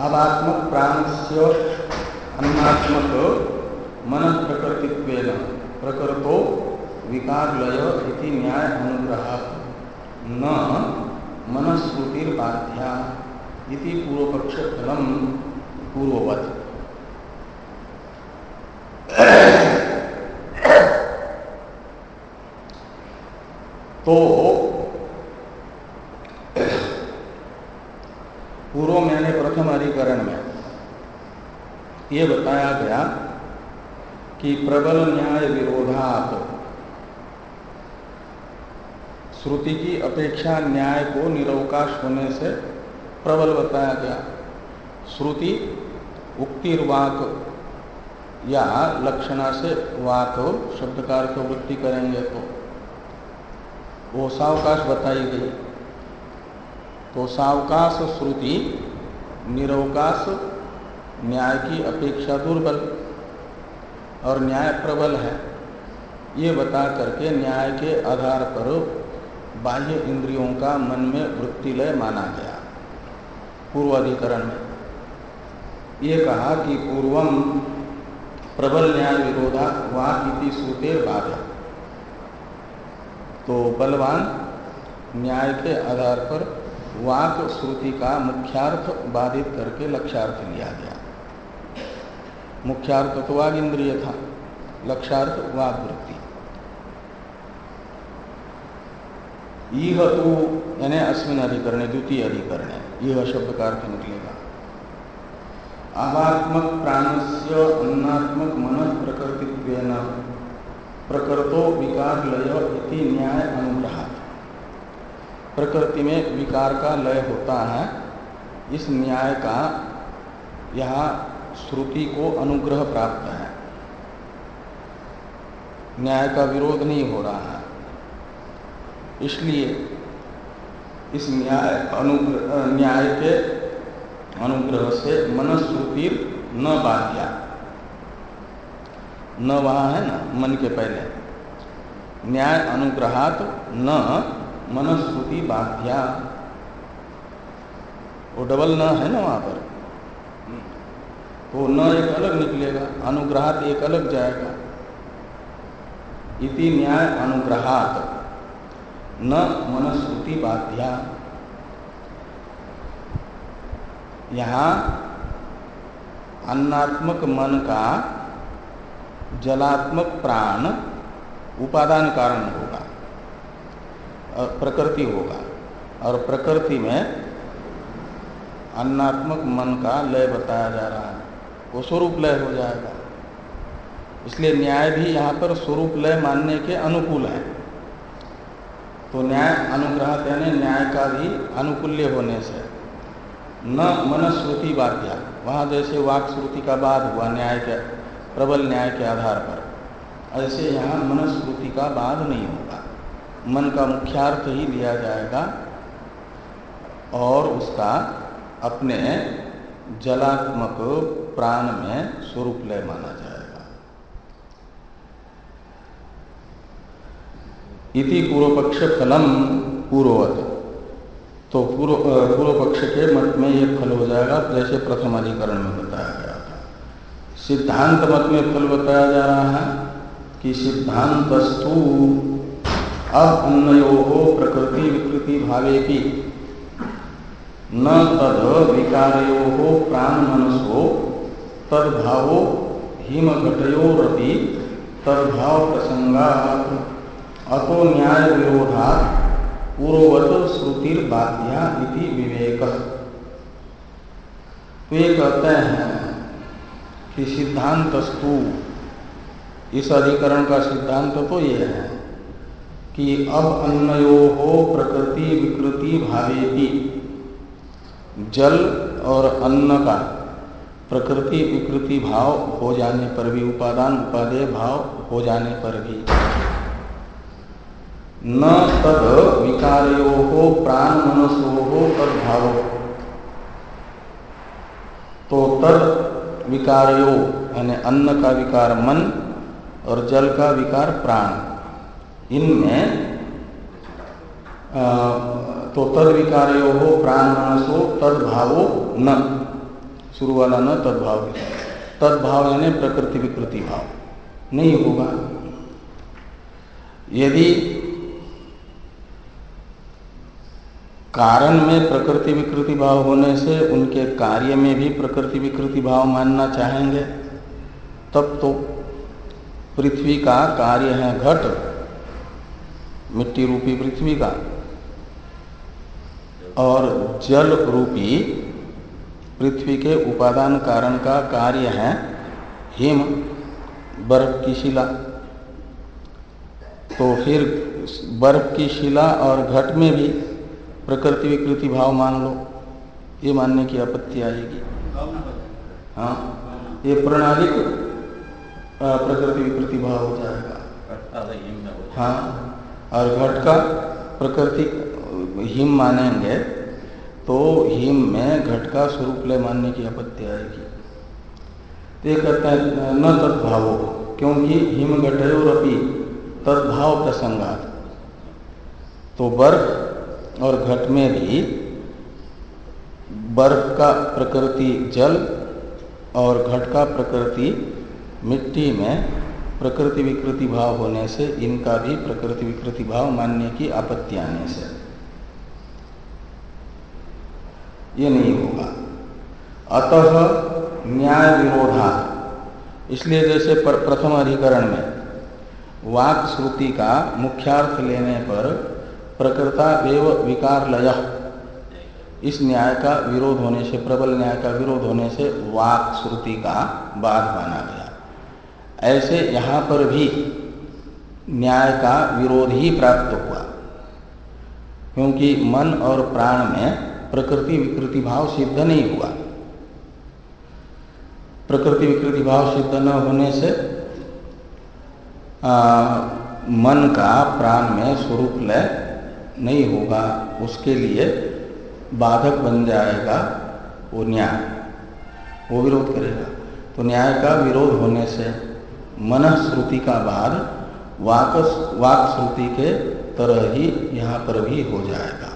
अवात्मक प्राण अन्नात्मक मन प्रकृतित्व प्रकृतो विकारलय इति न्याय अनुग्रह न मनस्मृतिर्बाध्या इति पूर्वपक्ष फलम पूर्ववत। तो पूर्व मैंने प्रथम अधिकरण में ये बताया गया कि प्रबल न्याय विरोधात श्रुति की अपेक्षा न्याय को निरवकाश होने से प्रबल बताया गया। श्रुति उक्तिर्वाक या लक्षणा से वाक शब्द का वृत्ति करेंगे तो। वो सावकाश बताई गई। तो सावकाश श्रुति निरवकाश न्याय की अपेक्षा दुर्बल और न्याय प्रबल है। ये बता करके न्याय के आधार पर बाह्य इंद्रियों का मन में वृत्तिलय माना गया। पूर्वाधिकरण में ये कहा कि पूर्वम प्रबल न्याय विरोधा वाक श्रुते बाधा। तो बलवान, न्याय के आधार पर वाक श्रुति का मुख्यार्थ बाधित करके लक्ष्यार्थ लिया गया। मुख्यार्थ तो वाग इंद्रिय था लक्ष्यार्थ वाग वृत्ति यह तो यानी अश्विन अधिकरण, द्वितीय अधिकरण यह शब्द का अर्थ निकलेगा। आवात्मक प्राण से अन्नात्मक मन प्रकृति प्रकृतो विकार लय इति न्याय अनुग्रह प्रकृति में विकार का लय होता है, इस न्याय का यहाँ श्रुति को अनुग्रह प्राप्त है। न्याय का विरोध नहीं हो रहा है। इसलिए इस न्याय अनुग्रह न्याय के अनुग्रह से मनस्रुति न बाध्या। न वहाँ है ना, मन के पहले। न्याय अनुग्रहात न मनस्रुति बाध्या। वो डबल न है ना वहाँ पर। तो न एक अलग निकलेगा, अनुग्रहात एक अलग जाएगा। इति न्याय अनुग्रहात। न मनस्रुति बाध्या। यहाँ अन्नात्मक मन का जलात्मक प्राण उपादान कारण होगा प्रकृति होगा। और प्रकृति में अन्नात्मक मन का लय बताया जा रहा है। वो स्वरूप लय हो जाएगा। इसलिए न्याय भी यहाँ पर स्वरूप लय मानने के अनुकूल है। तो न्याय अनुग्रह यानी न्याय का भी अनुकूल्य होने से। न मनस्रुति बाध्या वहाँ जैसे वाक श्रुति का बाद हुआ न्याय के, प्रबल न्याय के आधार पर। ऐसे यहाँ मनस्रुति का बाद नहीं होगा मन का मुख्यार्थ ही लिया जाएगा और उसका अपने जलात्मक प्राण में स्वरूप लय माना जाएगा। इति पूर्व पक्ष फलम पूर्ववत। तो पूर्व पूर्व पक्ष के मत में ये फल हो जाएगा, जैसे प्रथम अधिकरण में बताया गया था। सिद्धांत मत में फल बताया जा रहा है कि सिद्धांतस्तु अब अन्यो प्रकृति विकृति भावे की न तद विकारो प्राण मनसो तदभावो हिमघटयोरपि तद्भाव प्रसंगा अतो न्याय विरोधा पूर्ववत श्रुतिर बाध्या इति विवेक। तो ये कहते हैं कि सिद्धांतस्तु, इस अधिकरण का सिद्धांत तो ये है कि अब अन्नयो हो प्रकृति विकृति भावेति, जल और अन्न का। प्रकृति, विकृति भाव हो जाने पर भी, उपादान, उपादेय भाव हो जाने पर भी। न तद विकारो हो प्राण मनसो हो तद भाव। तो तद विकारो, यानी अन्न का विकार मन और जल का विकार प्राण। इनमें तो तद विकारो हो प्राण मनसो तद भावो, न। शुरू वाला न तदभाव तदभाव यानी प्रकृति विकृति भाव। नहीं होगा। यदि कारण में प्रकृति विकृति भाव होने से उनके कार्य में भी प्रकृति विकृति भाव मानना चाहेंगे, तब तो पृथ्वी का कार्य है घट। मिट्टी रूपी पृथ्वी का। और जल रूपी पृथ्वी के उपादान कारण का कार्य है हिम, बर्फ़ की शिला। तो फिर बर्फ़ की शिला और घट में भी प्रकृति विकृति भाव मान लो। ये मानने की आपत्ति आएगी। हाँ ये प्रणाली प्रकृति विकृति भाव हो जाएगा। हाँ और घट का प्रकृति, हिम मानेंगे तो हिम में घट का स्वरूप ले मानने की आपत्ति आएगी। तो ये कहता है, न तत्भावो क्योंकि हिम घटयोरपि तद्भाव प्रसंगात। तो बर्फ़ और घट में भी बर्फ़ का प्रकृति जल और घट का प्रकृति मिट्टी में प्रकृति विकृति भाव होने से इनका भी प्रकृति विकृति भाव मानने की आपत्ति आने से। ये नहीं होगा। अतः न्याय विरोधा इसलिए जैसे प्रथम अधिकरण में वाक श्रुति का मुख्यार्थ लेने पर प्रकृता एव विकार लय इस न्याय का विरोध होने से, प्रबल न्याय का विरोध होने से वाक श्रुति का बाध माना गया। ऐसे यहाँ पर भी न्याय का विरोध ही प्राप्त हुआ। क्योंकि मन और प्राण में प्रकृति विकृति भाव सिद्ध नहीं हुआ। प्रकृति विकृति भाव सिद्ध न होने से आ, मन का प्राण में स्वरूप लय नहीं होगा। उसके लिए बाधक बन जाएगा वो न्याय। वो विरोध करेगा। तो न्याय का विरोध होने से मन श्रुति का बाद वाक वाक श्रुति के तरह ही यहाँ पर भी हो जाएगा।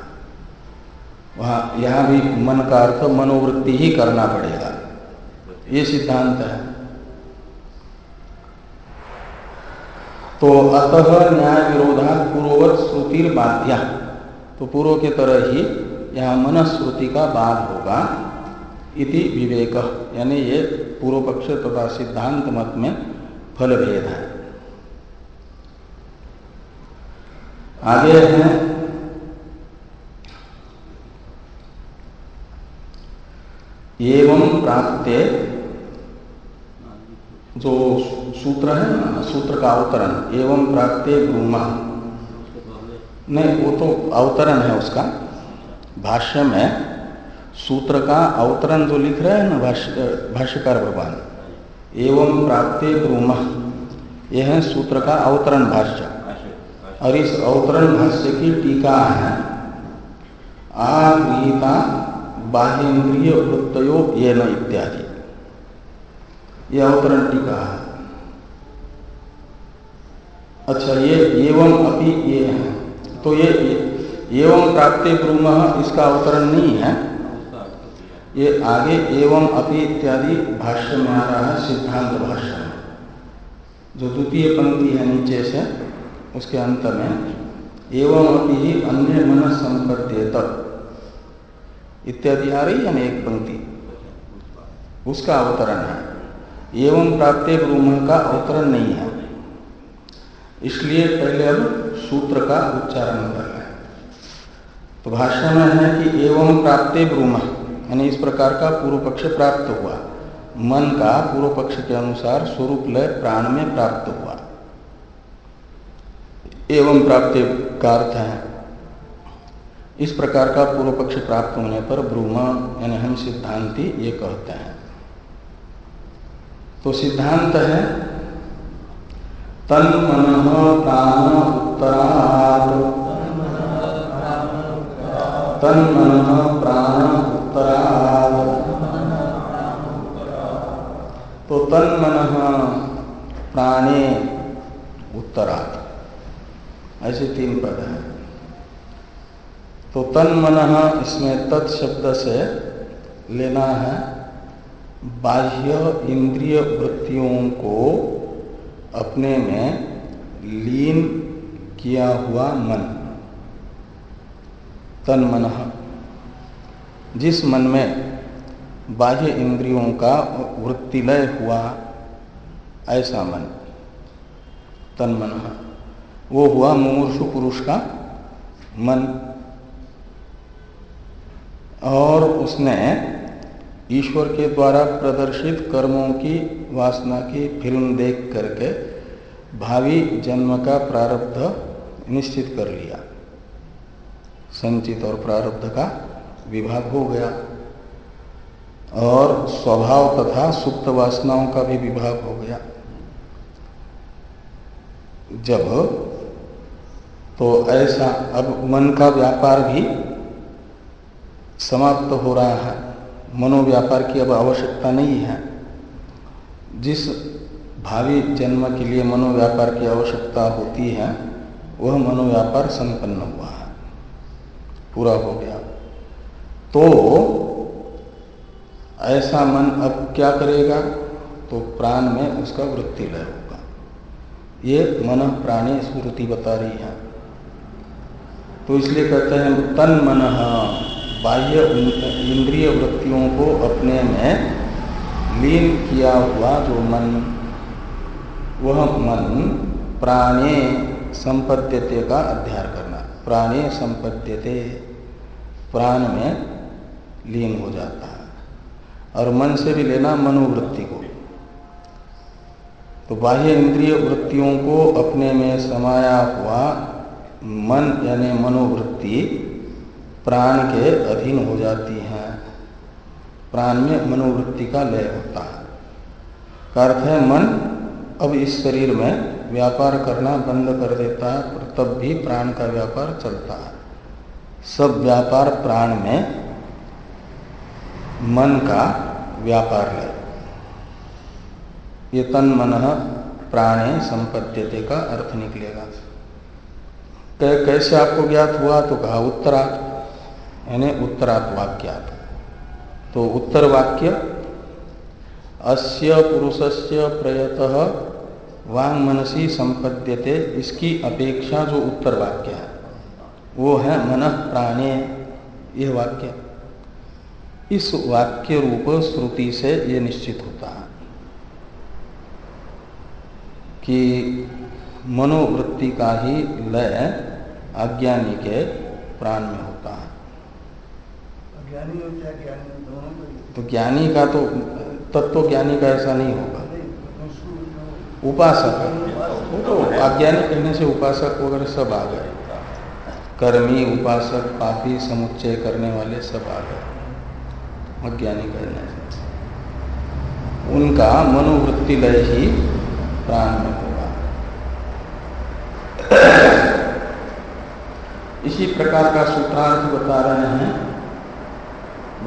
वहाँ यहाँ भी मन का अर्थ मनोवृत्ति ही करना पड़ेगा। ये सिद्धांत है। तो अतः न्याय विरोधा पूर्ववत श्रुतिर बाध्या तो पूर्व के तरह ही यहाँ मनस्श्रुति का बाध होगा इति विवेक। यानी ये पूर्व पक्ष तथा तो सिद्धांत मत में फल भेद है। आगे हैं एवं प्राप्ते। जो सूत्र है ना, सूत्र का अवतरण। एवं प्राप्ते ब्रूमा नहीं, वो तो अवतरण है उसका। भाष्य में सूत्र का अवतरण जो लिख रहे हैं ना, भाष्य, भाष्यकार भगवान, एवं प्राप्ते ब्रूमा यह है सूत्र का अवतरण भाष्य। और इस अवतरण भाष्य की टीका है। आगीता बाह्यन्द्रिय वृत्तयो ये न इत्यादि। ये अवतरण टीका है। अच्छा ये एवं अपि ये है। तो ये एवं प्राप्ति ब्रूम इसका अवतरण नहीं है। ये आगे एवं अपि इत्यादि भाष्य में आ रहा है सिद्धांत भाष्य जो द्वितीय पंक्ति है नीचे से, उसके अंत में, एवं अपि ही अन्य मन संपद्येत। इत्यादि आ रही है ना एक पंक्ति। उसका अवतरण है। एवं प्राप्त ब्रूम का अवतरण नहीं है। इसलिए पहले अब सूत्र का उच्चारण करना है। तो भाष्य में है कि एवं प्राप्त ब्रूम यानी इस प्रकार का पूर्व पक्ष प्राप्त हुआ। मन का पूर्व पक्ष के अनुसार स्वरूप लय प्राण में प्राप्त हुआ। एवं प्राप्त का अर्थ है इस प्रकार का पूर्व पक्ष प्राप्त होने पर ब्रूम यानी हम सिद्धांति ये कहते हैं। तो सिद्धांत है, तन मन प्राण उत्तरात तन मन प्राण उत्तरात तो तन मन प्राणे उत्तरात। ऐसे तीन पद हैं। तो तन मन इसमें तत् शब्द से लेना है, बाह्य इंद्रिय वृत्तियों को अपने में लीन किया हुआ मन तन मन जिस मन में बाह्य इंद्रियों का वृत्तिलय हुआ, ऐसा मन तन मन वो हुआ मुमूर्षु पुरुष का मन। और उसने ईश्वर के द्वारा प्रदर्शित कर्मों की वासना की फ़िल्म देख करके भावी जन्म का प्रारब्ध निश्चित कर लिया। संचित और प्रारब्ध का विभाग हो गया। और स्वभाव तथा सुप्त वासनाओं का भी विभाग हो गया। जब तो ऐसा अब मन का व्यापार भी समाप्त हो रहा है। मनोव्यापार की अब आवश्यकता नहीं है। जिस भावी जन्म के लिए मनोव्यापार की आवश्यकता होती है, वह मनोव्यापार संपन्न हुआ है। पूरा हो गया। तो ऐसा मन अब क्या करेगा? तो प्राण में उसका वृत्ति लय होगा। ये मन प्राणी स्मृति बता रही है। तो इसलिए कहते हैं तन मन बाह्य इंद्रिय वृत्तियों को अपने में लीन किया हुआ जो मन, वह मन प्राणे संपद्यते का अध्ययन करना। प्राणे संपद्यते प्राण में लीन हो जाता है। और मन से भी लेना मनोवृत्ति को। तो बाह्य इंद्रिय वृत्तियों को अपने में समाया हुआ मन यानी मनोवृत्ति प्राण के अधीन हो जाती हैं। प्राण में मनोवृत्ति का लय होता है। अर्थ है, मन अब इस शरीर में व्यापार करना बंद कर देता है पर तब भी प्राण का व्यापार चलता है। सब व्यापार प्राण में, मन का व्यापार है। ये तन मन प्राणे संपद्यते का अर्थ निकलेगा। कैसे आपको ज्ञात हुआ? तो कहा उत्तरात यानी उत्तरात वाक्यात। तो उत्तर वाक्य, अस्य पुरुषस्य प्रयत वांग मनसी संपद्यते इसकी अपेक्षा जो उत्तर वाक्य है, वो है मन प्राणे, यह वाक्य। इस वाक्य रूप श्रुति से ये निश्चित होता है कि मनोवृत्ति का ही लय अज्ञानी के प्राण में है। ज्ञानी और क्या ज्ञानी दोनों को तो ज्ञानी का तो तत्व ज्ञानी का ऐसा नहीं होगा। उसको उपासक वो तो अज्ञानी कहने से उपासक वगैरह सब आ गए। कर्मी उपासक पापी समुच्चय करने वाले सब आ गए। अज्ञानी कहने से। उनका मनोवृत्ति लय ही प्राण में होगा। इसी प्रकार का सूत्रार्थ बता रहे हैं।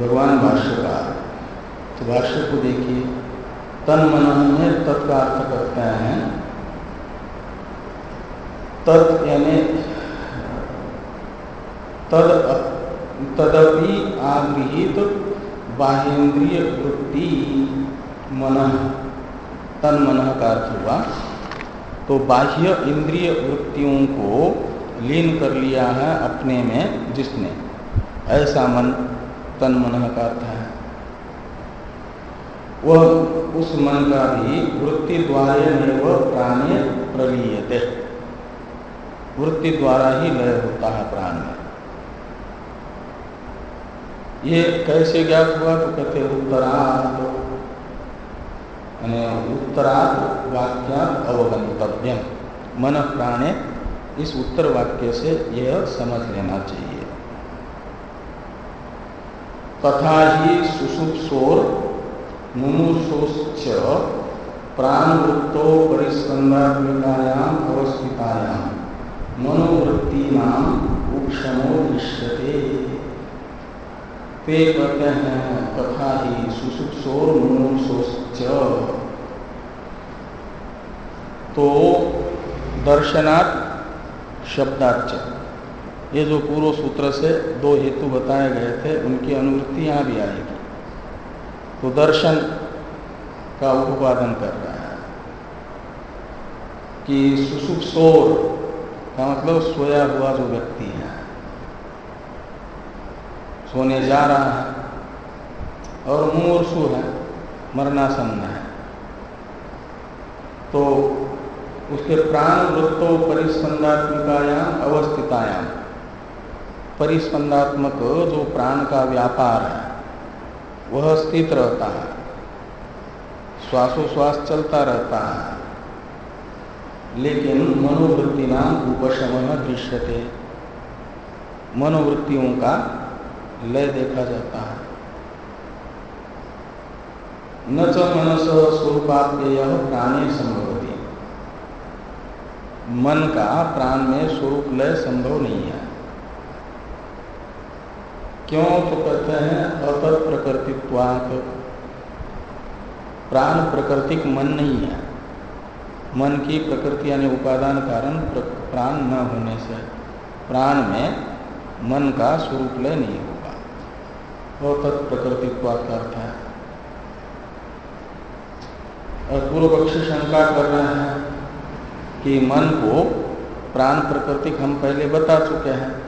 भगवान भाष्यकार। तो भाष्य को देखिए। तन मन में तत्का अर्थ करते हैं। तत् यानी तद तदपि आगृहित बाहेन्द्रिय वृत्ति मन। तन मन का अर्थ हुआ। तो बाह्य इंद्रिय वृत्तियों को लीन कर लिया है अपने में जिसने। ऐसा मन तन मन का अर्थ है। वह उस मन का भी वृत्ति द्वारा में वह प्राणी प्रलीयते वृत्ति द्वारा ही लय होता है प्राण। में ये कैसे ज्ञात हुआ? तो कहते उत्तरार्थ उत्तरार्थ वाक्यात अवगंतव्यम। मन प्राणे इस उत्तर वाक्य से यह समझ लेना चाहिए। तथा ही सुसुप्सोर मुमुसोच प्राणवृत्तो परिस्कंदात्मिकायाम अवस्थितायाम उपशमो दृश्यते। कहते हैं तथा ही तो दर्शनात् शब्दाच ये जो पूर्व सूत्र से दो हेतु बताए गए थे, उनकी अनुवृत्ति यहाँ भी आएगी। तो दर्शन का उपादन कर रहा है। कि सुसुप शोर का मतलब सोया हुआ जो व्यक्ति है, सोने जा रहा है और मूर्सु है, मरणासन्न है। तो उसके प्राण वृत्तो परिस्पंदात्मिकायाम अवस्थितायाम परिस्पंदात्मक जो प्राण का व्यापार है, वह स्थित रहता है। श्वासोश्वास चलता रहता है। लेकिन मनोवृत्ति नाम उपशम दृश्यते। मनोवृत्तियों का लय देखा जाता है। न च मनस स्वरूपाप्य प्राणी संभवती। मन का प्राण में स्वरूप लय संभव नहीं है। क्यों तो कहते हैं? अतत् प्रकृतित्वात प्राण प्रकृतिक मन नहीं है। मन की प्रकृति यानी उपादान कारण प्राण न होने से। प्राण में मन का स्वरूप लय नहीं होगा। अतत् प्रकृतित्वात का अर्थ है। और पूर्व पक्षी शंका कर रहे हैं कि मन को प्राण प्रकृतिक हम पहले बता चुके हैं।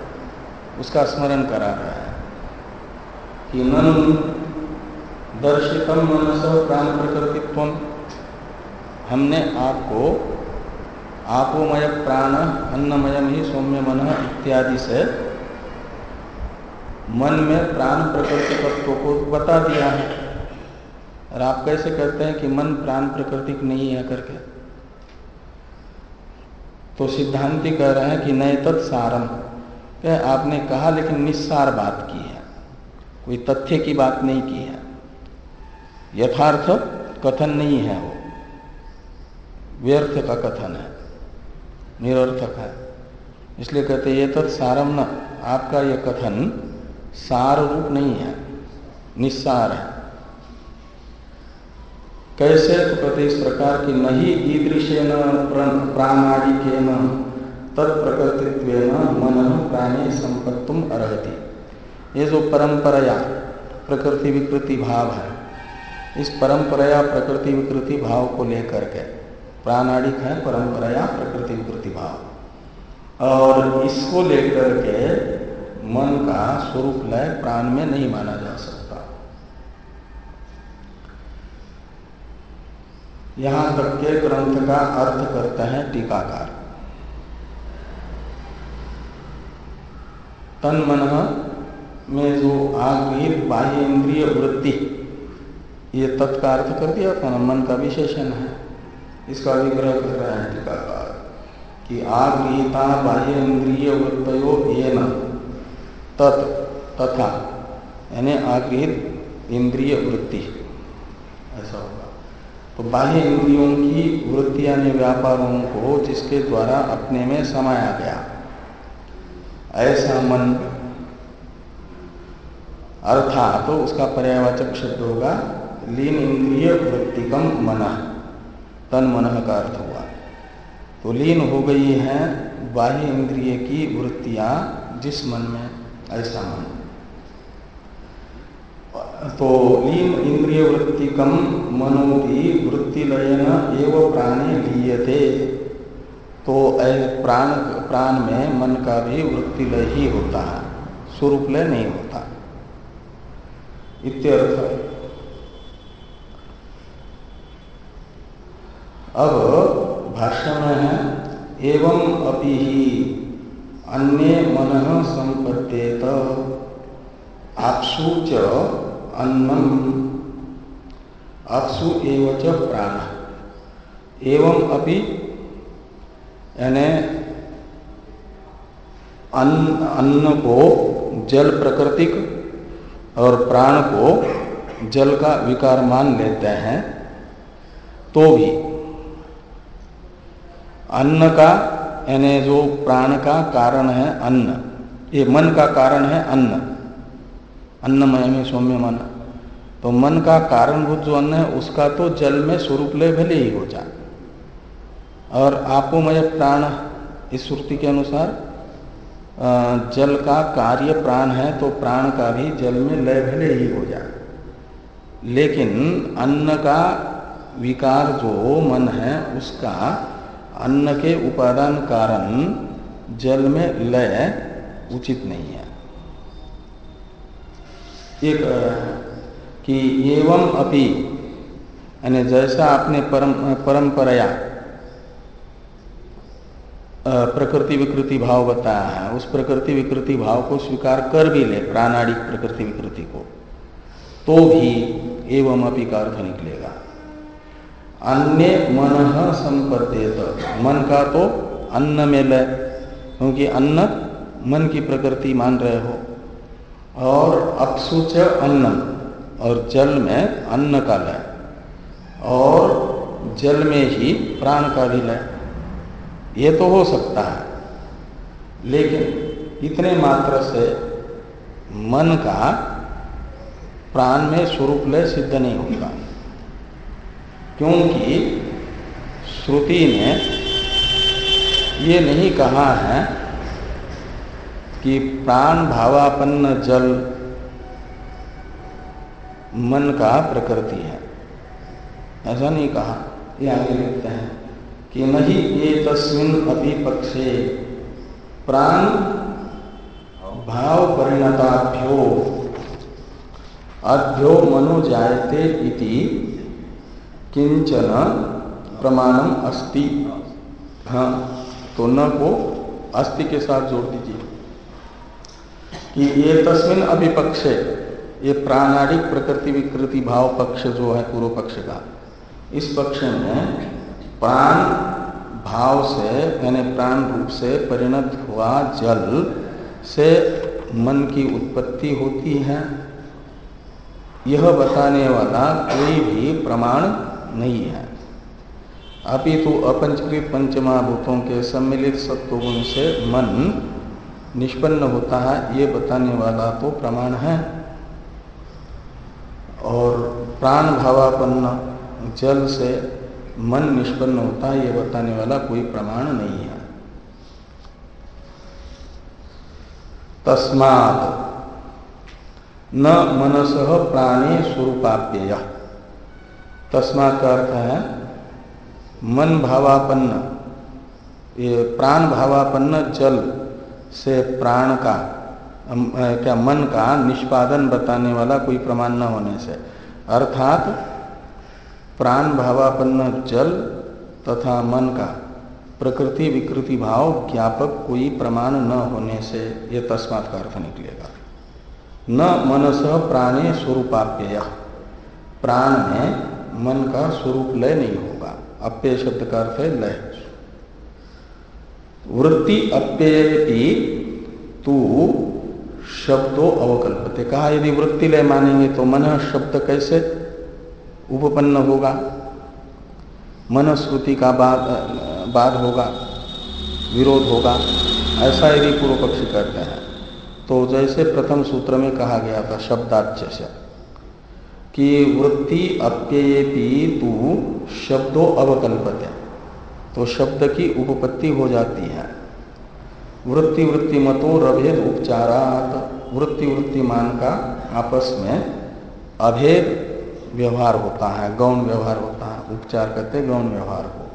उसका स्मरण करा रहे है। कि मन दर्शितम मनस प्राण प्रकृतित्व हमने आपको आपोमय प्राण, अन्नमयम ही सौम्य मन इत्यादि से मन में प्राण प्रकृति तत्व को बता दिया है। और आप कैसे कहते हैं कि मन प्राण प्रकृतिक नहीं है करके? तो सिद्धांति कह रहे हैं कि नए तत्सारम आपने कहा लेकिन निस्सार बात की है। कोई तथ्य की बात नहीं की है। यथार्थ कथन नहीं है वो। व्यर्थ का कथन है। निरर्थक है। इसलिए कहते ये तत्सारम न। आपका यह कथन सार रूप नहीं है। निस्सार है। कैसे तो कहते इस प्रकार की नहीं ईदृशे न प्राणादि के न तत्प्रकृतित्व मन प्राणी संपत्तुम अर्ति ये जो परंपराया प्रकृति विकृति भाव है, इस परंपराया प्रकृति विकृति भाव को लेकर के प्राणाड़िक है परंपराया प्रकृति विकृति भाव। और इसको लेकर के मन का स्वरूप लय प्राण में नहीं माना जा सकता। यहाँ तक के ग्रंथ का अर्थ करते हैं टीकाकार। तन मन में जो आगृहित बाह्य इंद्रिय वृत्ति, ये तत्का अर्थ कर दिया था ना, मन का विशेषण है। इसका विग्रह कर रहे हैं टीकाकार कि आगृहिता बाह्य इंद्रिय वृत्तो ये न तत्, तथा, यानी आगृहित इंद्रिय वृत्ति। ऐसा होगा। तो बाह्य इंद्रियों की वृत्ति यानी व्यापारों को जिसके द्वारा अपने में समाया गया। ऐसा मन अर्थात तो उसका पर्यावाचक शब्द होगा, लीन इंद्रिय वृत्तिकम मन। तन मन का अर्थ हुआ। तो लीन हो गई है बाह्य इंद्रिय की वृत्तियाँ जिस मन में, ऐसा मन। तो लीन इंद्रिय वृत्तिकम वृत्ति लयन एवं प्राणी लीयते। तो प्राण प्राण में मन का भी वृत्ति लय ही होता है, स्वरूप लय नहीं होता। इत्यर्थ है। अब भाष्य में है, एवं अपि ही अन्य मन संपद्येत आपसु च अन्नम, आपसु एवं च प्राण। एवं अपि यानी अन्न अन्न को जल प्रकृतिक और प्राण को जल का विकार मान लेते हैं तो भी अन्न का, यानी जो प्राण का कारण है अन्न, ये मन का कारण है अन्न। अन्नमय में सौम्य मन। तो मन का कारणभूत जो अन्न है, उसका तो जल में स्वरूप लय भले ही हो जाए। और आपोमय प्राण इस श्रुति के अनुसार जल का कार्य प्राण है तो प्राण का भी जल में लय भले ही हो जाए। लेकिन अन्न का विकार जो मन है, उसका अन्न के उपादान कारण जल में लय उचित नहीं है। एक कि एवं अपि, यानी जैसा आपने परम, परंपराया प्रकृति विकृति भाव बताया है। उस प्रकृति विकृति भाव को स्वीकार कर भी ले प्राणाड़िक प्रकृति विकृति को। तो भी एवं अपि का अर्थ निकलेगा। अन्य मन संपद्येत। मन का तो अन्न में लय क्योंकि अन्न मन की प्रकृति मान रहे हो। और अपसुच अन्न और जल में अन्न का लय और जल में ही प्राण का भी लय ये तो हो सकता है। लेकिन इतने मात्र से मन का प्राण में स्वरूप लय सिद्ध नहीं होगा क्योंकि श्रुति ने ये नहीं कहा है कि प्राण भावापन्न जल मन का प्रकृति है। ऐसा नहीं कहा। ये आगे लिखते हैं। कि नहीं, ये तस्मिन अपि पक्षे। प्राण भाव परिणताभ्यो अभ्यो मनो जायते इति किंचन प्रमाणम अस्ति। हाँ तो न को अस्ति के साथ जोड़ दीजिए। कि ये तस्मिन अभिपक्षे ये प्राणाड़िक प्रकृति विकृति भाव पक्ष जो है पूर्व पक्ष का, इस पक्ष में प्राण भाव से, यानी प्राण रूप से परिणत हुआ जल से मन की उत्पत्ति होती है। यह बताने वाला कोई भी प्रमाण नहीं है। अपितु अपंचकृत पंचमाभूतों के सम्मिलित सत्वगुण से मन निष्पन्न होता है, ये बताने वाला तो प्रमाण है। और प्राण भावापन्न जल से मन निष्पन्न होता है, ये बताने वाला कोई प्रमाण नहीं है। तस्मात न मनस प्राणी स्वरूपाप्यय। तस्मात का अर्थ है, मन भावापन्न, ये प्राण भावापन्न जल से प्राण का क्या मन का निष्पादन बताने वाला कोई प्रमाण न होने से। अर्थात प्राण भावापन्न जल तथा मन का प्रकृति विकृति भाव ज्ञापक कोई प्रमाण न होने से यह तस्मात का अर्थ निकलेगा। न मनस प्राणे स्वरूपाप्यय। प्राण में मन का स्वरूप लय नहीं होगा। अप्यय शब्द का अर्थ है लय। वृत्ति अप्ययती तू शब्दों अवकल्पते। कहा यदि वृत्ति लय मानेंगे तो मन शब्द कैसे उपपन्न होगा मनस्मृति का बाद बाद होगा, विरोध होगा, ऐसा यदि पूर्व पक्षी करते हैं। तो जैसे प्रथम सूत्र में कहा गया था शब्दाच्य कि वृत्ति अप्ययती तू शब्दों अवकल्पते। तो शब्द की उपपत्ति हो जाती है। वृत्ति वृत्ति मतो रभेद उपचारात, वृत्ति वृत्तिमान का आपस में अभेद व्यवहार होता है, गौण व्यवहार होता है, उपचार करते गौण व्यवहार को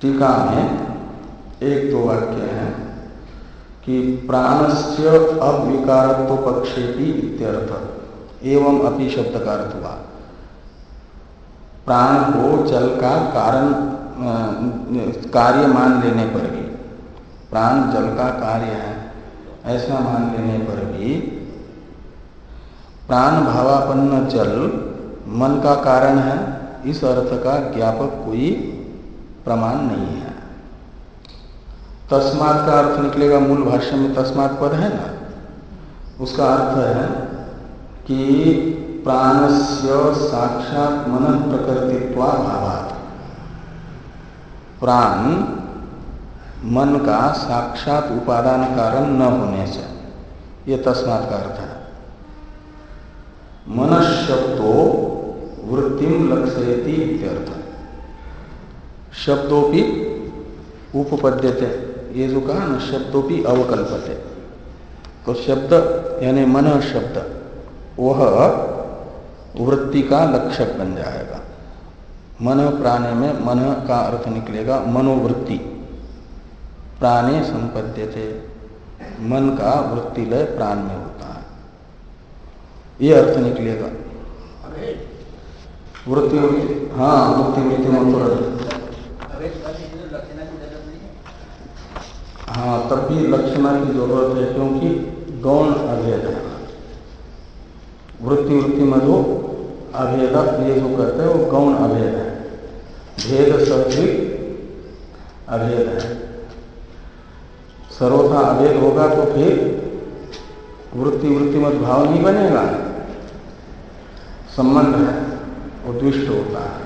टीका में एक दो वाक्य है कि प्राणस्य अविकारत्व पक्षेपी इत्यर्थ, एवं अपि शब्द का अर्थ हुआ। प्राण को जल का कारण कार्य मान लेने पर भी, प्राण जल का कार्य है, ऐसा मान लेने पर भी प्राण भावापन्न जल मन का कारण है। इस अर्थ का ज्ञापक कोई प्रमाण नहीं है। तस्मात का अर्थ निकलेगा मूल भाष्य में तस्मात पद है ना? उसका अर्थ है कि प्राणस्य साक्षात मन प्रकृतित्वा भावात। प्राण मन का साक्षात उपादान कारण न होने से। ये तस्मात का अर्थ है। मन शब्दो वृत्तिम लक्षयती इत्यर्थ शब्दों उपपद्यते ये जो कहा ना शब्दों अवकल्पते। तो शब्द, यानी मन शब्द वह वृत्ति का लक्षक बन जाएगा। मन प्राणे में, मन का अर्थ निकलेगा मनोवृत्ति। प्राणे संपद्यते, मन का वृत्ति लय प्राण में होता ये अर्थ निकलेगा। वृत्ति हाँ वृत्ति वृत्ति में थोड़ा हाँ। तब भी लक्षणा की ज़रूरत है क्योंकि गौण अभेद है। वृत्ति वृत्ति में जो अभेद ये जो कहते हैं वो गौण अभेद है। भेद सर्विक अभेद है। सर्वथा अभेद होगा तो फिर वृत्ति वृत्ति मत भाव नहीं बनेगा। संबंध है वो दुष्ट होता है।